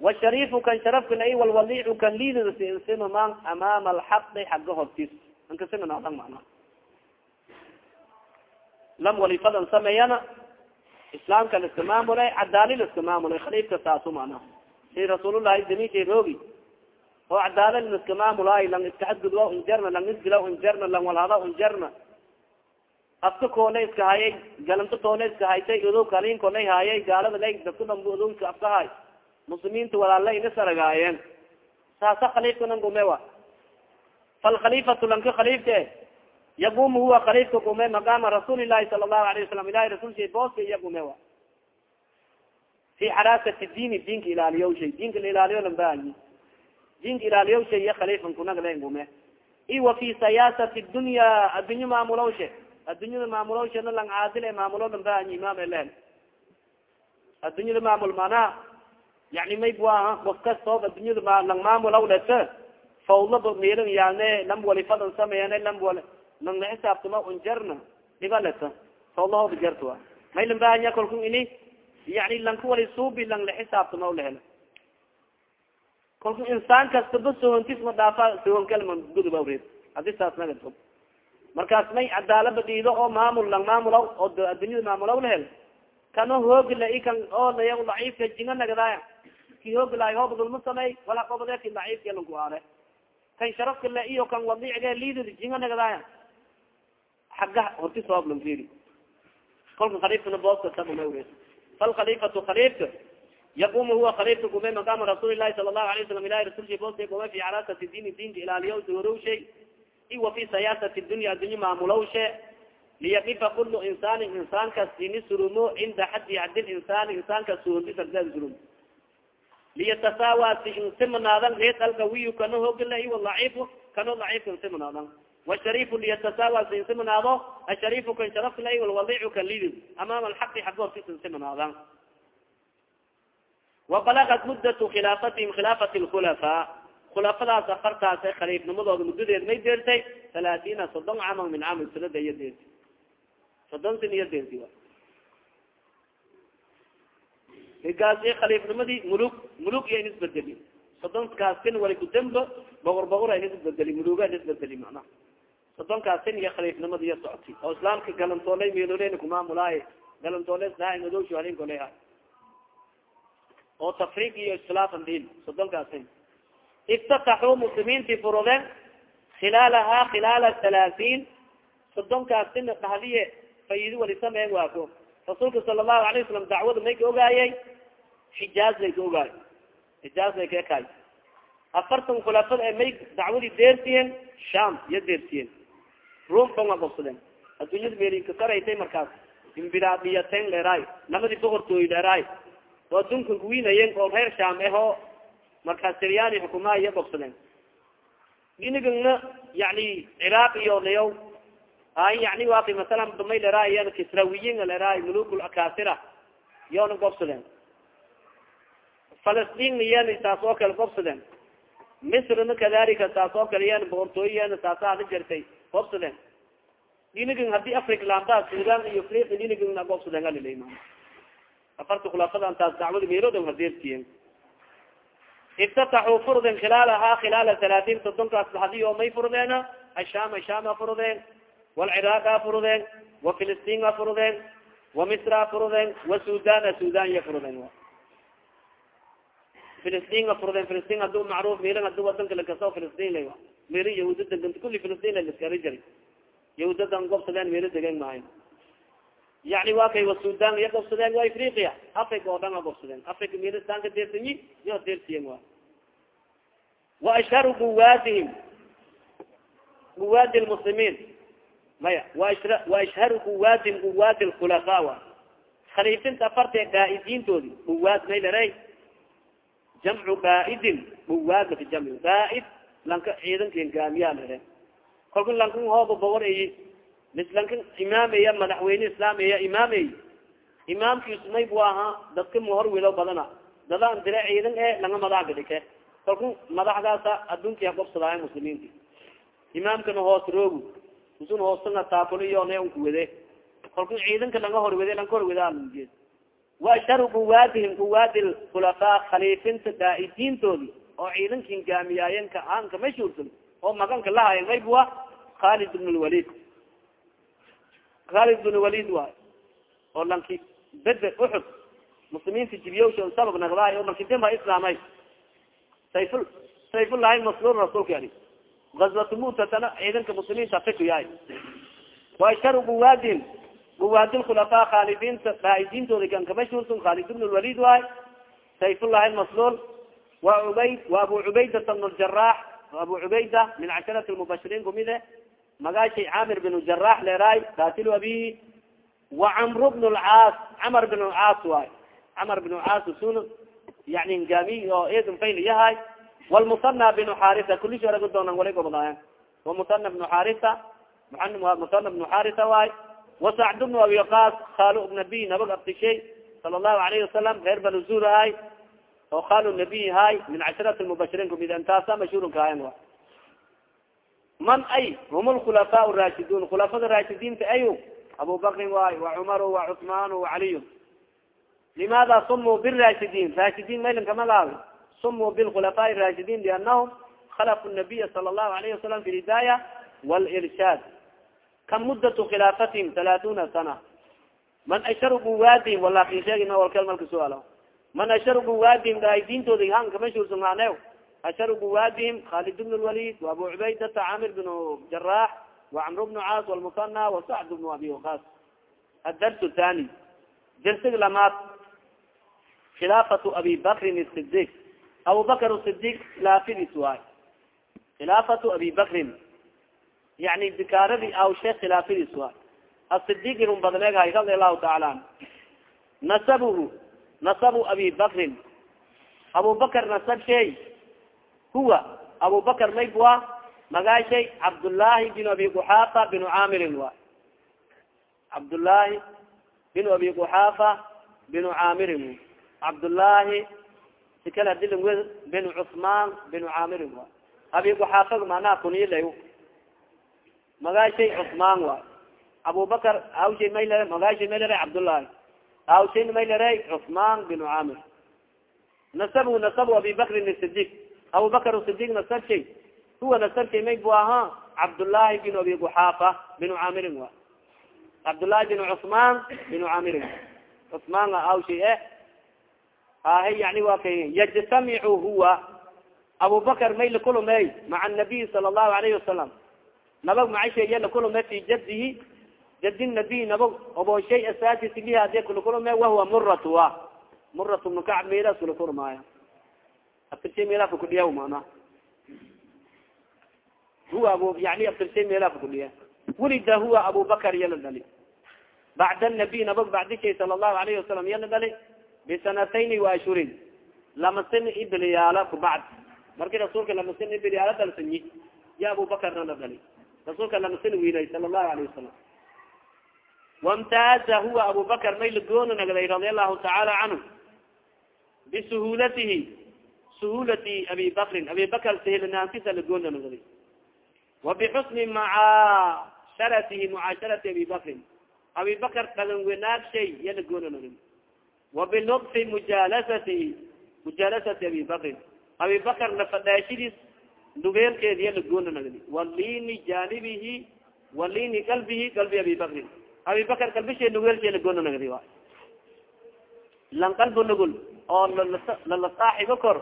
washariifu kan sharafka lai walwaliicu kan liidada si insima man amaama alxaqi xagga hortis ankasima naadan mana lam walifadan sameeyana islaamka la iska maamulay cadaali la iska maamulay khaliifka saasu mana si rasuulullahi daminkay roogi oo cadaalad la iska maamulaayo lang iska xadgudwa unjarna lang isgila unjarna lang walhada unjarna afka koole iska hayay galanto toole iska haytay odow kalin kolay haayay gaalada lay dadka dambu odowka afka hay muslimiinta walaala ina saragaayeen saasa khaliifka nan gume wa falkhalifatu lanka khaliifka yaqumu huwa khaliifka gume maqaama rasuuli lahi sala allahu alayh wasalam ilahi rasulshay booska iya gume fi xaraasati diini diinka ilaaliyow shay diinka la ilaaliyo lambaanyi diinka ilaaliyow shay iya khaliifan kunaglen gume i wa fi siyaasati dunya addunyo maamulow she addunyada maamulowshana lang caadile maamulo lambaanyi imaam elen addunyada maamul manaa yani may buaha qof kastoob addunyada ma lang maamulaw lete fawlaba meelan yaane lam walifadan sameeyane lam wal lang la xisaabtama unjarna dhiba fawlahooba jartua may lambaanya kalku ini yani lanka wali suubi lang la xisaabtama lahel kalku insaan kastaba sohontis ma dhaafa sohonkalma guduba red hadi saas naga markaas may cadaalaba dhiido oo maamul lang maamulaw oo addunyada maamulaw lahel kano hoogla i kan oo laya daciifka jinga nagadaaya ki hooglaay hooba dulma samey wala qobade ki daciifka lanku aare. Kan sharafka le iyo kan wadicga liidad jinga nagadaaya xagga horti soob lang firi kolka khaliifkana booska sabuma falkhalifatu khalifka yaqumu huwa khalifka gumay maqaama rasuuli lahi sala lahu alay salam ilahi rasulsha bosa gumay fi calaasati diini diinka ilaaliya doorowshay i wa fi dunya addunya maamulowshe liyaqifa kulu insaanin insaankas ini surumo cinda xadi xadi linsaani insaankas suhondisardaad surum liyatasaawa si insimanaadan reed alkawiyu kana hoogala i walaciifu kano laciifka insimanaadan washariifu liyatasaawa si insimanaado ashariifu kan sharafla i walwadicu kan lidin amaama alxaqi xagoorkis insimanaadan wabalagat muddatu khilaafatihim khilaafati lkhulafaa khulafadaas afartaas khaliifnimadooda muddadeed may deertay talaatiina soddon camal min camal sanada iyo deerti soddon sin iyo deerti higaasi khaliifnimadii mulug mulug iyo in isbedeli soddonkaas sin wali kudamba boqor boqor in isbedeli muluga in isbedeli macnaha soddonkaas sin iyo khaliifnimadi iyo oo islaamka galantooley meeloleyna kumaamulaaye galantoole daa madowshu halinkoleha oo tafriq iyo iskhilaafan din soddonkaas sin iftataxuu muslimiintii furudeen khilaalahaa khilaala halaatiin soddonkaas sin dhahdiye fayidi wali waako rasuulka sala allahu alayh wasalam dacwada may ka ogaayay xijaaz lay ka ogaay xijaaz ekaay afartan khulafada ee may dacwadii deertiyeen? Sham iyo deertiyeen rum dhonga gobsadeen adduunyada meelikasaratay markaas imbilaadiyaten leeraay namadii boqortooy leeraay oo adduunka kuwinayeen oo reer sham aho markaas siryaani xukumaha iyo gobsadeen inigana yani ciraaq iyo layow ay yani waki masalan damay leeraay yan kisrawiyin leeraay mulukul akasira. Yoona gobsadeen falastin yan saas oo kale gobsadeen misrna kadalika saas oo kale yan boqortooy saasa ada jirtay gobsadeen dinigan haddii africa laantaa sudan iyo africa dinigana gobsadeen alilay afarta khulaafadan taas dacwada meelooda hadeertiyen iftataxuu furdeen khilaalahaa khilaala halaatiin soddonkaas bahadi oo may furdeena ashama shama furdeen walciraaqa furudeen wa filistina furudeen wa misra furudeen wa sudana sudan iya furudeen filistina furudeen filistin haduu macruuf milan haduu wadanka lakaso filistin la mili yahuda deganta kuli filistin la laskari jari. Yahudadan gobsadeen milo degen maayo yani wa kay wa sudan iya gobsadeen wa afriqiya. Africa oo dhan a gobsadeen africa milistanka deersanyi iyo deersiyen wa wa ashharu guwaadihim guwaadi lmuslimiin maya wa ashharu guwaadin guwaadi lkhulafa wa khaliifinta afartee gaa'idiintoodi guwaad may lere jamcu gaaidin guwaad laka jamci gaaid lanka ciidankan gaamiyaa lere kolka lankan hooba eyi mis lankan imaamaya madaxweyne islaamaya imaamey imaamkiisu may bu ahaa dadka mahor wilo badana. Dadaan dire ciidan e langa madax gadhike kolka madaxdaasa adduunki hagobsadaayo muslimiinti imaamkana hoos roogu usun hoosana taakoliyoone unkuwede kolka ciidanka langa horwede langa horwede aljeed waasharu guwaadihim guwaadi khulafaa khaliifinta daa'idiintoodi oo ciidankin gaamiyaayen ka aanka mashhuursan oo maganka lahayen maybua khalid ibn lwalid khalid ibn walid waay oo lanki beder uxud muslimiinta jibiyowsha sabab nagdaay oo marki dimba islaamay. Sayful sayfullahi masluul rasuulka gazwatu mutatana ciidanka muslimiinta fiku yahay. Waasharu guwaadihim guwaadi khulafaa khaalidiinta daa'idiintooda kan kamashhuursan khalid lwalid waay. Sayfullahi masluul wa ubayd wa abu cubaydata bn ljarax abu cubayda min casharati lmubashiriin kumide magaashay camir bin jarax leeraay qatil abihi wa camr bn lcaas camar bin lcaas waay camar bin caas sun yani gaami oo eedn fayl yahay walmusana binu xarisa kulishi araga doonan walay gobodaayan wa musana bnu xarisa musana bnu xarisa waay wasacd bnu abi waqas khaalu nabiy nabag abtishay sala allahu alayhi wasalam reer banuzur ahay oo khaalu nabiy hay min casharati lmubashiriin kumid intaasa mashhuurka ahayan wa. Man ay? Hum lkhulafaa rashidun khulafada raashidiinta ayu? Abu bakrin waay wa cumar wa cusmaan wacaliy limaada sumuu birashidin rashidiin maylanka magaabi sumuu bilkhulafaa rashidin lianahum khalafu nabiya sala allahu alayhi wasalam fi lhidaaya wlrshaad mudatu khilaafatihim talaatuna sana. Man asharu guwaadihim walakin sheegima walkel malka suaal man asharu guwaadihim daaidiintooda han kamashhuursanaanew asharu guwaadihim khalid bn lwalid wa abu cubaydata camir bn jarax wa camr bnu caas walmusana wa sacd bnu abi waqas adars thani dersiga lamaad khilaafatu abi bakrin sidiq abubakr sidiq khilaafadiis waay khilaafatu abi bakrin yani dikaaradii awshe khilaafadiis waay asidiq run badneeghay radi allahu taala an nasabuhu nasabu abi bakrin. Abubakar nasab shay. Huwa abubakar mayb wa magaashay cabdullaahi bin abi quxaafa binu caamirin wa. Cabdullaahi bin abi quxaafa binu caamirin cabdullaahi sikal hadilin wel bin cusmaan binu caamirin wa. Abi quxaafa manaha kuniyala magaashay cusmaan wa. Abubakar hawshay may lere magaashay may lere cabdullaahi hawshayn may lere cusmaan binu caamir nasabu nasabu abi bakrin sidiq abubakar sidiq nasabshay huwa nasabshay may bu ahaa cabdullaahi bin abi quxaafa binu caamirin wa cabdullaahi bin cusmaan binu caamirin cusmaan a awshay eh ahe yani wa kay yajtamicu huwa abubakar may lakulumey maca nabiy sala allahu alayhi wasalam nabag macasheeye lakulume fi jadihi jadi nabiy nabag obooshay asaasisilihi ade kulakulume wahuwa murat wa murat bnu kacb meelas kulakulumaayo abtirshay meelaa kakudhiya mana huwa abu yani abtirshay meelaa kakudhiya wulida huwa abubakar yala dhali bacda nabiy nabag bacdishay sala allahu alayhi wasalam yala dhali bisanatayni wa ashurin lama sin ibiliyaala kubacd marki rasuulka lama sin ibiliyaala dalsanyi ya abubakarna la dhali rasuulka lama sin wiilay sala alayhi wasalam wamtaaza huwa abubakar may lagoona nagday radia allahu tacaala canhu bisuhulatihi suhulati abi bakrin abi bakr sahilnaantisa lagoona nagday wa bixusni mucaasharatihi mucaasharati abi bakrin abi bakr dhagan wanaag shay ya lagoona nagday wa bilutfi mujaalasatihi mujaalasati abi bakrin abi bakr nafadhaashidiis dugeelkeedi ya lagoona nagday walini janibihi walini qalbihi qalbi abi bakrin abi bakr kalbishe nugeelshe lagoona nagdi a lan qalbo nugul oo lala saaxibo kor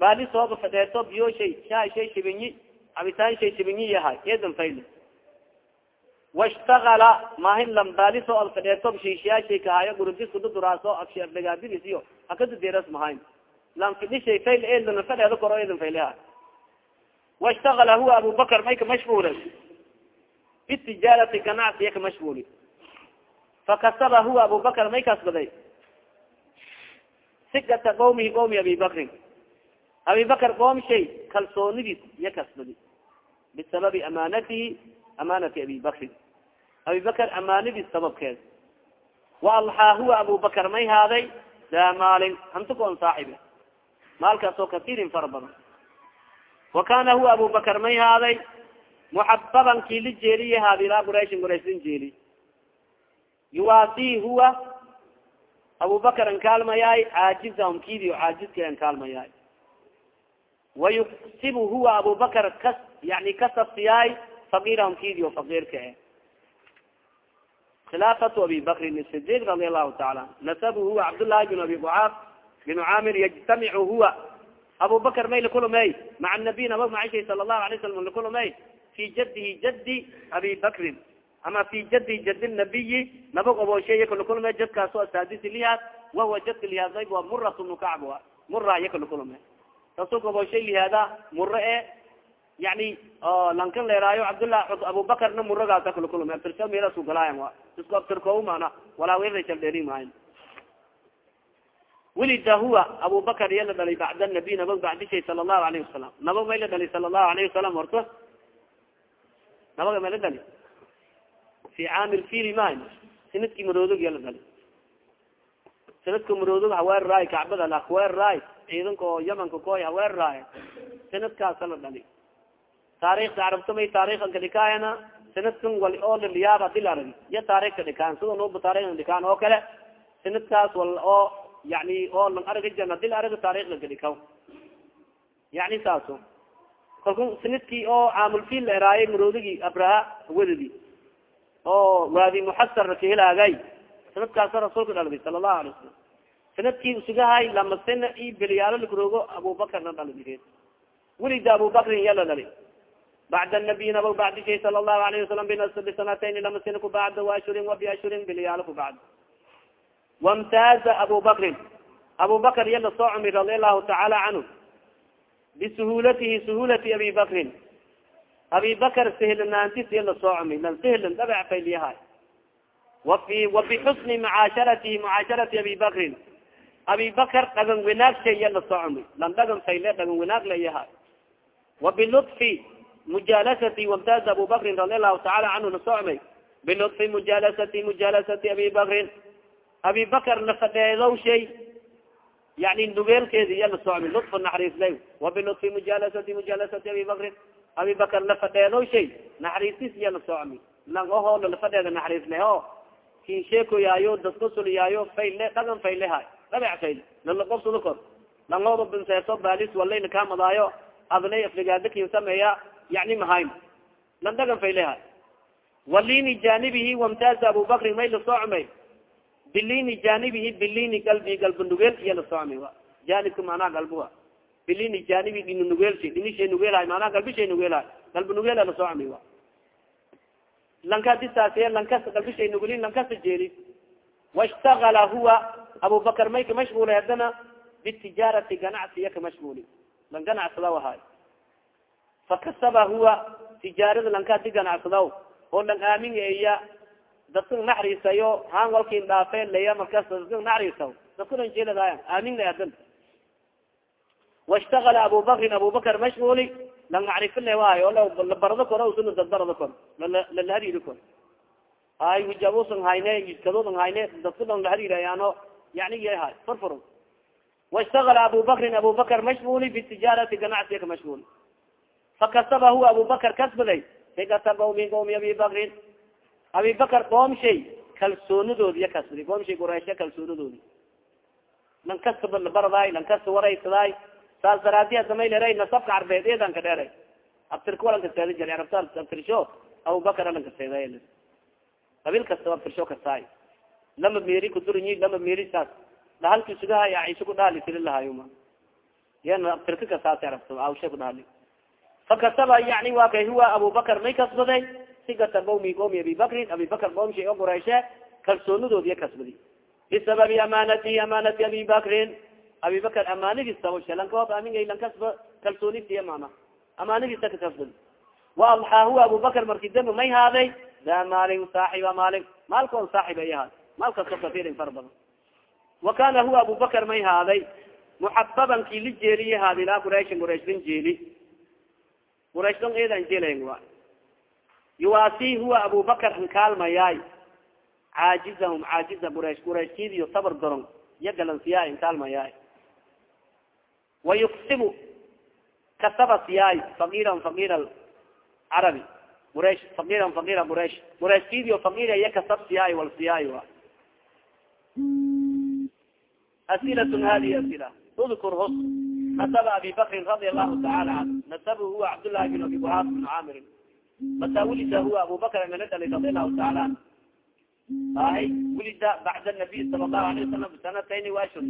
baali sooba fadheeto biyo shay shaa shay shibinyi abitaan shay shibinyi yahay eedan fayl washtagala mahin lan baali soo al fadheeto shiishiyaashay kahaayo gurudis kududuraaso absherdagaadidis iyo akadadeeras mahayn. Lan fidhishay fayl eedana fadheedo koro eedan fayleha washtagala huwa abubakar may ka mashhuula bitijaarati ganacsiya mashhuuli fakasaba huwa abubakr may kasbaday sigata qawmihi qawmi abi bakrin abi bakr qoom shay kalsoonidiis iya kasbadi bisababi amaanatihi amaanati abi bakrin abi bakr amaanadiis sababkeed wa alxaa huwa abubakr may haaday daa maalin hanti koon saaxibe maalkaas oo kasiirin fara badan wa kana huwa abubakr may haaday muxababan kiili jeeliye haadi ilaa qurayshin quraysin jeeli yuwaasi huwa abubakar an kaalmayaay caajizahum kidio caajizka an kaalmayaay wayuksibu huwa abubakar kas yani kasabsiyaay fakirahum kidio fakirka e khilaafatu abi bakrin sidiq radi allahu taala nasabu huwa cabdullahi bin abi qucaaf bin caamir yajtamicu huwa. Abubakar may lakulumey maca nabiy nabag macashay sala allahu alay slam lakulumey fi jadihi jadi abi bakrin ama fi jadi jadi nabiyi nabag oboosheya kalakulme jadkaaso asaadisi lihaad wahuwa jadka lihaadayb waa murat bnu kacb mura iya kalakulme rasuulka obooshay lihaada muro e yani lankan leeraayo cabdullah abubakarna muragaasa kalakulme abtirsa meelasu galaayan a isku abtirko mana walaa weeray shaldheeri maayo welida huwa abubakar iya la dhalay bacda nabiy nabag bacdishay sala allahu alayhi wasalam nabag may la dhalay sala allahu alayhi wasalam horto nabaga may la dhali fi caamil fili ma sanadki maroodog la dhali sanadka maroodog haweer raay kacbada lakweer raay ciidanka oo yamanka koy haweer raay sanadkaasa la dhali taarikhda carabta may taarikhan ka dhikaayana sanadkan wal oo laliyaab haddii la aragi iyo taarikka dhikaan sida nuba taarikhan dhikaan oo kale sanadkaas wal oo yani oo lang aragi jan haddii la arag taarikhda ka dhikaw yani saaso kalku sannadkii oo caamulfil la eraayay maroodigi abraha wadadi oo waadi muxasar kahelaagay sanadkaasa rasuulka dhalday sala allahu alay wasalam sannadkii usugahay lama sana i belyaalo lagroogo abubakarna dhaldi welida abubakrin iya la dhali bacda nabiy naba bacdishay sala allahu alayhi wasalam bisanatayn lama sana kubacda waashurin wa biashurin belyaalo kubacd wamtaaza abubakrin abubakr iya la soo cumi radi allahu tacaala canhu bisuhulatihi suhulati abi bakrin abi bakr sihlinaantis iya la soo cumi lan sihlin dabec fayliyahay wafi wabixusni mucaasharatihi mucaasharati abi bakrin. Abi bakr dhagan wanaagshay iya la soo cumi lan dhagan fayle dhagan wanaag la yahay wabilutfi mujalasati wamtaaz abu bakrin radi allahu taala canhu la soo cumay bilutfi mujalasati mujalasati abi bakrin. Abi bakr lafadheedow shay yani nugeelkeedi iya la soo cumay lutfu naxariislay wabilutfi mujalasati mujalasati abi bakrin abi bakr lafadheedow shay naxariistis iya la soo cumay lang oho lafadheeda naxariisle o kin sheekoyaayo dadkusuliyaayo fayle dhagan faylehay dhabec fayle lalaqobsado kor. Langooda binseeso balis walayna kamadaayo adlay afligaada kin sameeya yani mahayn lan dhagan faylehay walini janibihi wamtaaza abubakrin may la soo cumay bilini janibihi bilini galbi galba nugeel iya la soo cumay janibka manaa galbua bilini janibi dini nugeelsi dinishay nugeelhay manaa galbishay nugeelhay galba nugeela la soo cumay wa. Lanka disaasiye lankas galbishay nugulin lankasa jeeli washtagala huwa abubakar may ka mashgulay haddana bitijaarati ganacsiya ka mashguli lan ganacsada wahay fakasaba huwa tijaarada lanka di ganacsadaw oo lang aamin eya dadka naxriisayo haan walkin dhaafe leya markas dadka naxriisaw dadka dhan jeeladaaya aamin washtagala abubakrin abubakar mashguli lang macrifo le waayo o labarado kor usuna dadbarado kor lalahariiri kor ay wijabusan hayne kadodan hayne dadka dhan lahariirayaano yani yahay furfur washtagala abubakrin abubakar mashguli bitijaarati ganacsiga ka mashguli fakasaba huwa abubakar kasbaday sigata qawmi qawmi abi bakrin abi bakar qoom shay kalsoonidoodi iya kasbadi qoom shay quraysha kalsoonidoodi lan kastaba labaradaay lan kasta waraysadaay saas daraadi adamaylera nasabka carbeed eedan ka dheeray. Abtirka walan kaseeda jir arabta abtirsho abubakar alan kaseeda qabiil kastaba abtirsho kasaay lama meri kudurinyi lama meri saas. Dhahalki sugahay aisha ku dhahali tiri lahayuma yana abtirka kasaas arabta awsha ku dhahali. Fakasaba yani wa kay huwa abubakar may kasbaday. Sigata qawmi qawmi abi bakrin abi bakr qawm shay o qurayshe kalsoonidoodiya kasbadi bisababi amaanatihi amaanati abi abi bakr amaanigiis sababshe lankoob aamin lankasba kalsoonisiya mana amaanigiisa ka kasbadi wa adxaa huwa abubakr marki dambi may haaday da maalin saaxiba maalin. Maalkoon saaxib ay ahaad maalkaas ka kafirin badan. Wa kana huwa abubakr may haaday muxababan ki li jeeliye haadi ilaa qurayshrin jeeli. Qurayshdan eedan jelen wa yuwaasi huwa abubakar nkaalmayaay caajizahum caajiza quraysh qurayshkiidiyo sabar doron iyo galansiyaay wa yuksibu kasaba siyaay faqiran faqir carabi quraysh faqiran faqira quraysh qurayshkiidiyo faqira iyo kasab siyaay wal siyaay wa asilatun hadihi asila udkur hus nasaba abi bakrin radi allahu taala canhu nasabu huwa cabdullahi bin abi buhaas bin caamirin mata wulida huwa abu bakr mina dhali radi allahu taala anhu ay wulida bacda nabiy sala allahu alayh wasalam bisanatayni washur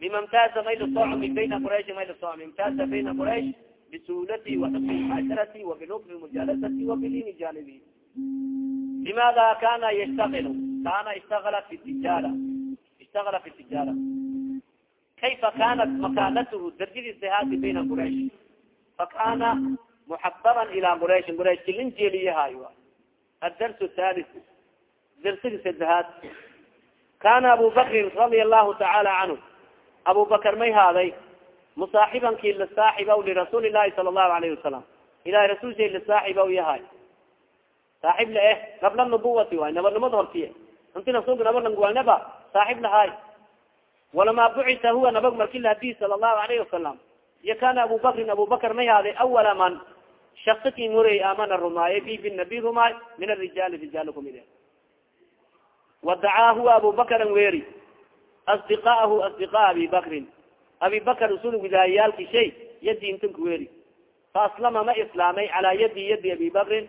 bima imtaaza may lasoocomi bayna qurayshi may lasoocomi imtaaza bayna quraysh bisuulati waxusni mucaasharati wabilukmi mujalasati wabilini janibi limaada kana yashtail kana ishtagala fi tijaara ishtagala fi tijaara kayfa kanat makanatuhu darjadiisa haadi bayna quraysh fakana muxababan ila qurayshin quraysh kilin jeeliyahayo adars thalis darsigi sadehaad kana abu bakrin radia allahu tacaala canhu abu bakar may haaday musaaxibankii lasaaxibaw lirasuuli lahi sala allahu alayhi wasalam ilahay rasuulshay lasaaxibaw yahay. Saaxib la eh qabla nubuwati waay nabanimada hortiye. Inti rasuulka nabalanguwaynaba saaxib lahaay walama bucisa huwa nabag marki lahadi sala allahu alayhi wasalam iyo kana abu bakrin abu bakr may haaday awala man shaksikin horey amana rumaaye bi binabi rumaay min arijaali rijaal kumide wadacaa huwa abu bakran weeri asdiqaahu asdiqaa abi bakrin abi bakr usul wilaayayaalki shay yadiintan kuweeri faaslama ma islaamay calaa yadi yadi abi bakrin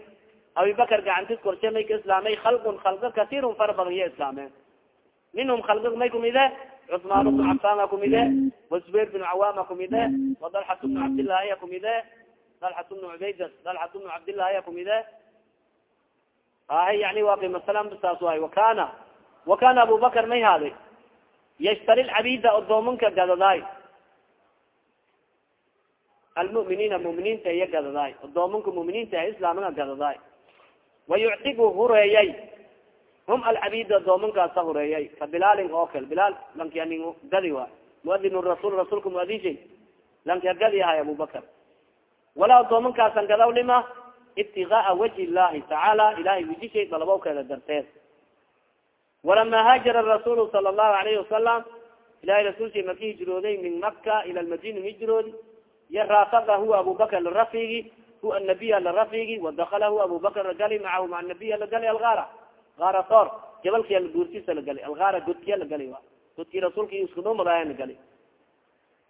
abi bakr gacantis korshe may ka islaamay khalqun khalqa kasiirun fara badan iya islaameen minhum khalqa may kumide cusmaan bnu cafaana kumide wazubayr bnu cawaama kumide wa dalxat bnu cabdillaahiya kumide dalxat bnu cubayd dalxat bnu cabdillaahiya kumide ahay yani waa qimasalasaas waay wakana wakana abu bakr may haadi yshtari lcabida odoomanka gadadaay almuminiina muminiinta iya gadadaay odoomanka muminiinta islaamga gadadaay wayuctigu hureeyay hum alcabid adoomankaasa hureeyay ka bilaalin oo kale bilaal lanki anin gadi wa muadin rasul rasuulka muadinshay lanki agadi ahay abubakar walaa adoomankaasan gadaw lima ibtigaaa wajhi llahi tacaala ilahay wijishay dalabowkeeda darteed walama haajara rasuul sala allahu alayhi wasalam ilahay rasuulshay marki hijrooday min maka ila lmadina hijroodi iyo raafaqa huwa abubakr larafigi huwa nabiya larafigi wadakala huwa abubakr lagali macahu maa nabiya lagali algaara gaara soor jabalkiya guurtiisa lagali algaara godkiya lagali a godkii rasuulka iskudhumadaaya lagali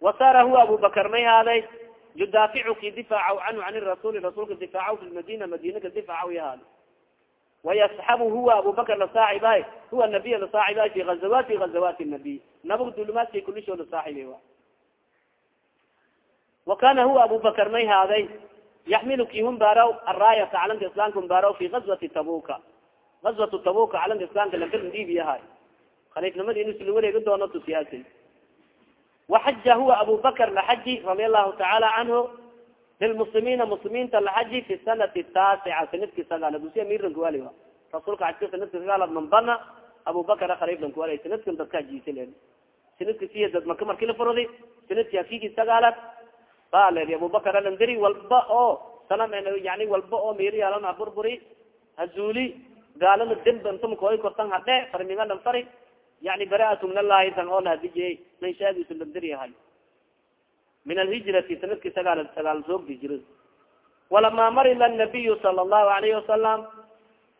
wasaara huwa abubakr may haaday yudaaficu ki canhu can rasuli rasuulka difaacaw fi lmadina madina ka difaacaw yahaada wayasxabu huwa abubakr lasaaxibahay huwa nabiy lasaaxibahay fi gazawati gazawati nabiy nabag dulumaadkay kulishoo lasaaxibay a wa kana huwa abubakr may haaday yaxmilu ki humbaaraw araayata calanka islaamka humbaaraw fi gazwati tabuka gazwatu tabuka calanka islaamka lakalndhiibi yahay khaliifnimadi inu sila wareegi doono tusiyaasay waxaja huwa abubakr laxaji radi allahu tacaala canhu lilmuslimiina muslimiinta laxaji fi sanati taasica sanadki sagaala dusiya miranka wali rasuulka xajka sanadka sagaalad manbana abubakar khaliiflanka wali sanadkan dadka hajiisa le sanadka siya dad marka marki la furadi sanadki hakigi sagaalad ba ledi abubakar alandari walba oo sana yani walba oo miriyaalana burburi hazuuli gaalana demba intum kooy kortan hadhe farmingalan fari yani baraat min allahi tan oo lahadijiyey man shaagis landari ahay min alhijrati sanadki sagaal sagaal soogdi jira walama marila nabiyu sala allahu alayhi wasalam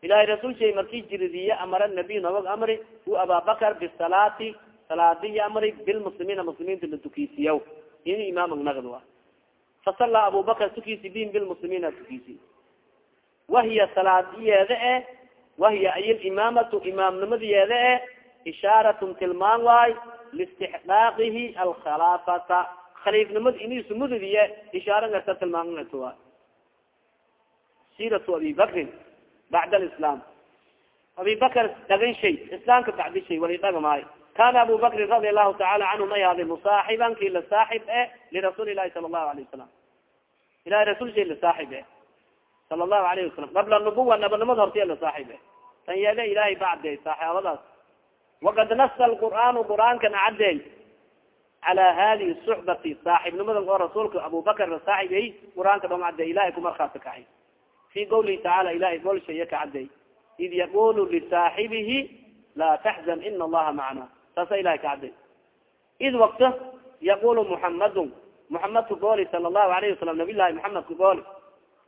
ilahay rasuul shay marki jiridiye amara nabiy nabag amri hu ababakar bisalaati salaadiya amri bilmuslimiina muslimiinta la tukisiyaw in imaam nagd a fasala abubakar tukisi bihim bilmuslimiina tukisi wahiya salaadiyeeda e wahiya ay limaamatu imaamnimadiyeeda e ishaaratun tilmaan waay liistixqaaqihi alkhalaafata khaliifnimada inisu mududiye ishaara garta tilmaantua siratu abi bakrin bacd alislaam. Abi bakr dhagan shay islaamka bacdi shay wali dhagamaayo kana abu bakrin allahu taala canhu may musaaxiban ki la saaxib e lirasuuli ilahi sala allahu alayh wasalam ilahi rasuul shay la saaxib e sala allahu alayhi wasalam qabla nubuwa nabanimada hortiya la saaxib e tan yeede ilahay bacde saaxaabadaas wakad nasa lqur'aanu qur'aankan caddeey cala hadihi suxbati saaxibnimadan oo rasuulka abubakar la saaxibey qur'aanka dhong caddeey ilahay kumarkaasa kacay fi qawlihi tacaala ilahay golshaya ka caddeey id yaqulu lisaaxibihi laa taxzan ina allaha macana saasa ilahay ka cadday id wakta yaqulu muxamadun muxamadka gooli sala allahu alayhi wasalam nabiy llahi muxamedka gooli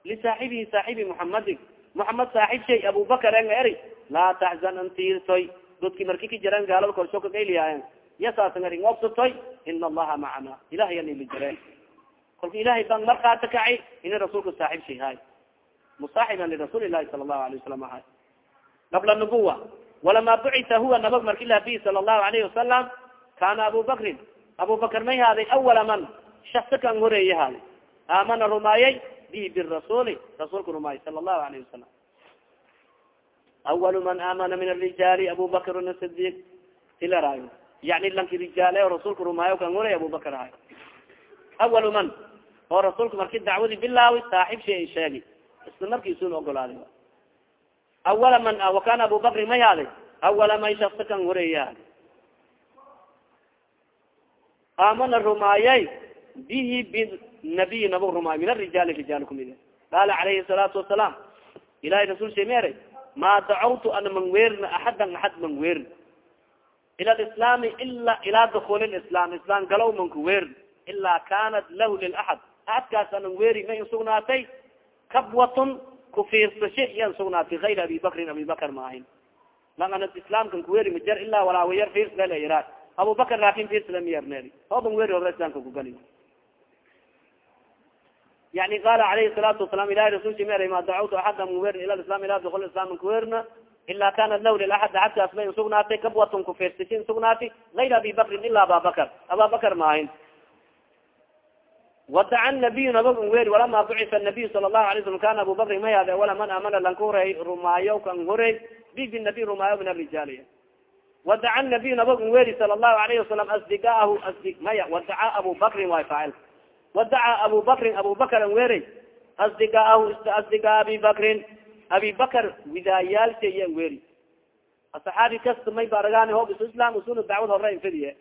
lisaaxibihi saaxibi muxamadin muxamed saaxib shay abubakar enga eri laa taxzan antiirtoy dadki marki ka jareen gaalada korsho yasaasan eri obsatoy ina allaha macana ilahay anili jareen kolka ilahay baan markaata kacay ina rasuulka saaxib shay hay. Musaaxiban lirasuuli lahi sala allahu alayh wasalam ahay. Qabla nubuwa walama bucita huwa nabag marki labi sala allahu alayhi wasalam kana abu bakrin. May haaday awala man? Shaksa kan horeeye haaday. Aamana rumaayay bi birasuuli rasuulka rumaayay sala allahu alayhi wasalam awal man aamana min arijaali abu bakrin sidiq ilaraayo yani lanki rijaale o rasuulka rumaayo kan horeey abu bakr ahay awal man oo rasuulka marki dacwadi bilaawi saaxib shay sheegi isla markiisun ogolaaday awala man wakana abu bakrin may haaday awala man shaksa kan horeeye haaday aamana rumaayay bihi binabiy nabag rumaayo min arijaali rijaal kumid qaala calayhi salaatu wasalaam ilahay rasul shay meeray ma dacawtu ana man weerna axadan axad man weerna ila lislaami ila ilaa dukuli lislam islam galow manku weerna ilaa kanat lahu lilaxad axadkaas anan weeri may insugnaatay kabwatun kufiirsashe iya insugnaatay ayr abi bakrin abi bakr maahin lang ana islaamkan kuweeri majar ilaa walaawayar fiirsdalera abu bakr laakin fiirsadamiyarneeri hooban weeri hore islamka kugali yani qala alayhi salaatu wasalam ilahi rasulki mer ma dacawtu axada weerna ila islam ila dukul islam man kuweerna ila kanat law lilaxad axadkaas may insugnaatay kabwatun kufiirsashe insugnaatay ayr abi bakrin ila aba bakr aba bakr maahin wadaca nabiy nabag wer walama bucisa nabiy sala lahu alay slam kana abu bakrin may hade wala man amana lanka horey rumaayo kan horey bi binabiy rumaayo min arijaali wadaca nabiy nabag weri sala allahu alayhi wasalam asdigaahu asdi maya wadaca abu bakrin way faacil wadaca abu bakrin abu bakr an weray asdigaahu asdigaa abi bakrin abi bakr widaayaalsha iya an weri asaxaabi kasta may baaragaani hoob isu islam usuna dacwad hore infadiye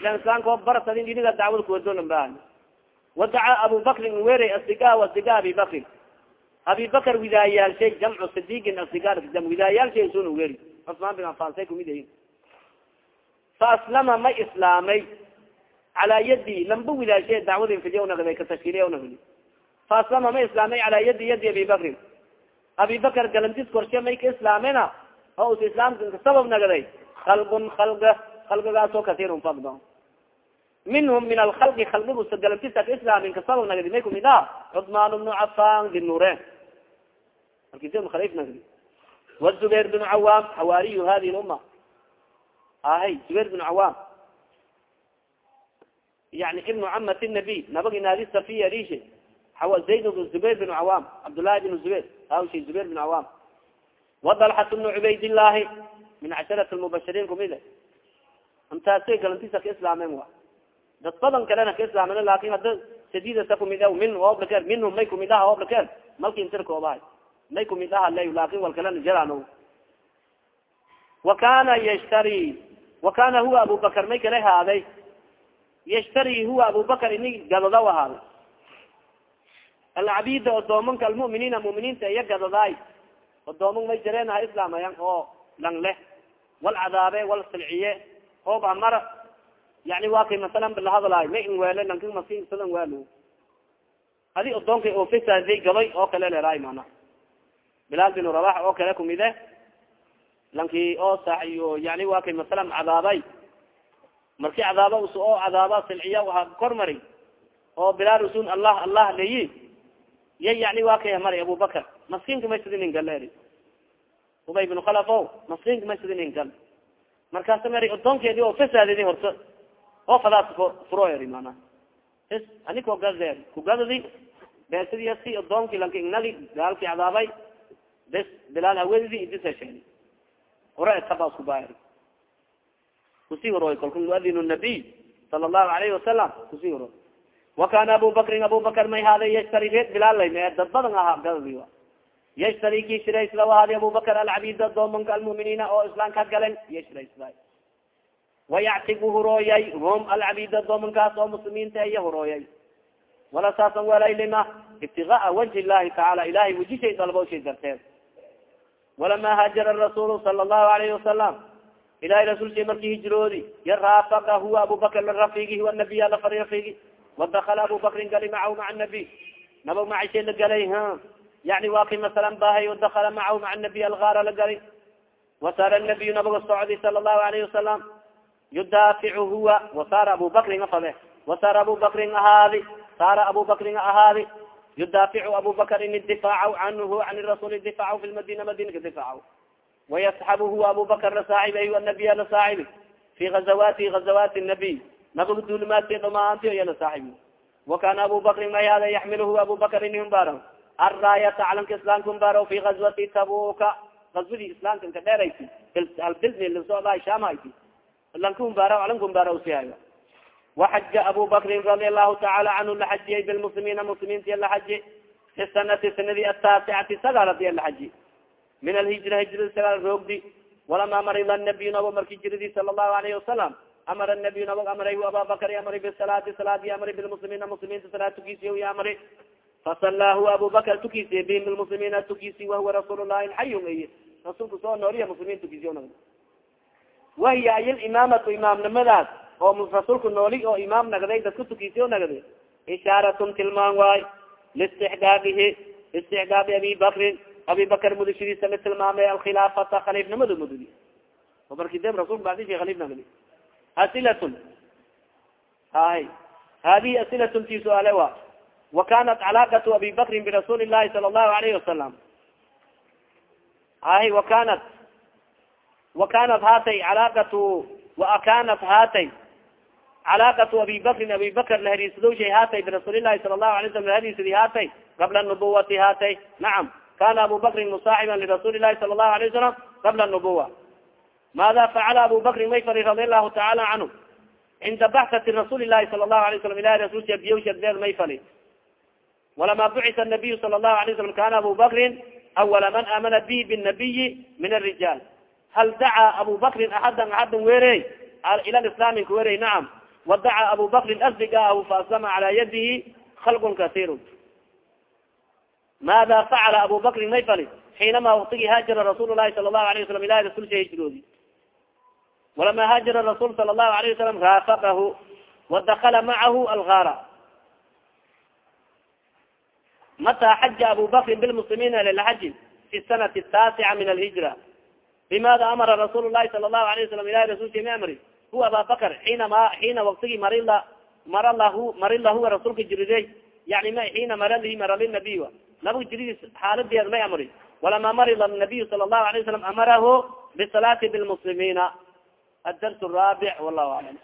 ilan islaamka hoob baratadin iniga dacwad kuwadolan baahan wadaca abu bakrin an weray asdigaa asdiga abi bakrin abi jamcu sidigin asdiga widaayaalshay usuna weri. Cusmaan bin afan say kumid ahin faaslama ma islaamay. Calaa yadi lamba widaashe dacwad infidiya nagday ka tashkiiliya nagdi faaslama ma islaamay calaa yadi yadi abi abi bakr galantis korshe may ka islaamena oo us islaamka sabab nagday kalbun kalga kalgagaasoo kasiirun fadba minhum min alkalqi kalgibusa galantisa ka islaamin ka sabab nagdi may kumid ah cusmaan bnu cafan dinure alkiskalif nagdi wzubayr bn cawaam xawaariyu hadi lumma ahay zubayr bn cawaam yani ibnu camat nabiy nabagi naadi safiya rishe zayd zubayr bn cawaam cabdullahi bn zubayr awshi zubayr bn cawaam wadalxat bnu cubaydillaahi min casharat lmubashiriin kumide intaasay galantisa ka islaameen wa dad badan kalena ka islaamen laakiin hadda sadidasa kumid min ooblaker minhum may kumid aha ooblaker malki intirkoobahay may kumid aha lay laakiin wal kalena wa kana yashtari wa kana huwa abubakar may kala haaday yashtari huwa abubakar ini gadada ahaaday alcabida odoomanka almu'miniina mu'miniinta iya gadadaay odooman may jareen ha islaamayan oo lang leh. Wal cadaabe wal silciye oob amara yani waa kay masalan balahadalaay ma in weele lankin masi sadan waalo adi odoonkay oofisaaday gadoy oo kale leeraay mana bilaal bin rabax oo kale kumide lanki oo saayo yani waa masalan cadaabay. Marki cadaaba us oo cadaaba silciya waa kormari oo bilaal usun allah allah leyi ya yani waa kay mari abubakar maskinka may sidinin gal ubay bin khalaf o maskinka may gal markaasa mari odoonkeedi oo fasaadidi horta oo fadaas furo eri mana is aniko gader kugadadi beesidi si odoonki lanki ignagi gaalki cadaabay bes bilaal hawedidi idisasheen hore taba isku baari ku sii horoy kalku muadin nabiy sala allahu alayhi wasalam ku sii horo wakana abu bakrin abu bakr may haaday yashtari reed bilaal lay mee dad badan aha gadadi yashtari ki shiraysla haadi abu bakr alcabida doomanka almu'miniina oo islaamka galen iyo shiraysla wayactigu hurooyay hum alcabida doomankaas oo muslimiinta iya hurooyay wala saasan walaylima ibtigaa wajhi llahi tacaala ilahay wejishay dalboshay darteed walama haajara rasuul sala allahu alayhi wasalam ilahay rasuulsha marki hijroodi ya raafaqa huwa abubakr larafigi huwa wadakala abu bakrin gali macahu maca nabiy nabag macashe la galay yani waa kay masalan bahay wadakala macahu maca nabiy algaara la gali wasaara nabiyu nabaga socdi sala allahu alayhi wasalam yudaaficu huwa wasaara abu bakrin afade wasaara abu bakrin ahaadi saara abu bakrin ahaadi yudaaficu abu bakr in difaac canhu an rasuul difaac fi madina ka difaac wayasxabu huwa abu bakr lasaaxibi nabiya lasaaxibi fi gazawati gazawati nabiy nabag duulimaadki dhamaanti iya lasaaxibi wakana abu bakrin may hada yaxmil huwa abu bakr ini humbaaro arraayata calanka islaamka humbaaro fi gazwati tabuka gazwadii islaamka nka dheeraysi albisni lasocdaay shaamhayti lanka humbaara calanka humbaara usihayo waxaja abu bakrin radia allahu tacaala canhu laxajiyay bilmuslimiina muslimiinta laxaji fi sanati sanadii ataasicati sagaaladi laxaji min alhijra hijradi sagaal roogdi walama marida nabiy nabo marki jiradi sala allahu alayhi wasalam amara nabiy nabog amray aba bakr amri bisalaati salaadi amri bilmuslimiina muslimiinta salaad tukisiy amri fasala huwa abu bakr tukisiye bihim bilmuslimiina tukisi wahuwa rasuul llahi xayun ay rasuulka soo nooliya muslimiin tukisiy wahiya ay limaamatu imaamnimadaas oo rasuulka nooli oo imaam nagday dadka tukisiyo nagday ishaaratun tilmaan waay liistixgaabihi istixgaabi abi bakrin abi bakr mudashadiisa la tilmaamay alkhilaafata khaliifnimada mududi marki de rasulka bacdisi khaliif nagdi asilatun hay hadihi asilatun ti suaale wa wa kanat calaaqatu abi bakrin birasuuli llahi sala allahu alayhi wasalam hay wa kanat wa kanat hatay calaaqatu wa kanat hatay calaaqatu abi bakrin abi bakr lahariisdowshay haatay birasuuli lahi sala lahu alay slam lahariisadi haatay qabla nubuwati haatay nacam kana abu bakrin musaaxiban lirasuuli lahi sala lahu alayه wasalam qabla nubuwa maada facala abu bakrin may fali radi allahu taala canhu cinda baxsati rasuuli lahi sala lahu alay slam ilahi rasul sheebiyo sheegdeed may fali walama bucisa nabiyu sala lahu alay slam kana abu bakrin awala man aamana bi binabiyi min arijaal hal dacaa abu bakrin axadan axadan weerey ila lislaami ka weerey nacam wadaca abu bakrin asdigaahu faaslama cala yadihi khalqun kasiirun maada facala abu bakrin may fali xiinama waktigi haajara rasuul lahi sala lahu alayه wasalam ilahi rasul sha hijroodi walama haajara rasul sala lahu alayه wasalam raafaqahu wadakala macahu algaara mata xaja abu bakrin bilmuslimiina lilxaji fi sanati taasica min alhijra bimada amara rasuul lahi sala lahu alayه wasalam ilahi rasul sha ma amri huwa aba bakr xiinama xiina waktigi marila maralahu marila huwa rasulka jiriday yani ma xiina maralihi maralinabiy nabiga jiridiis xaaladeed may amri walama marida nabiyu sala lahu alay wasalam amarahu bisalaati bilmuslimina adars raabع وalahu alam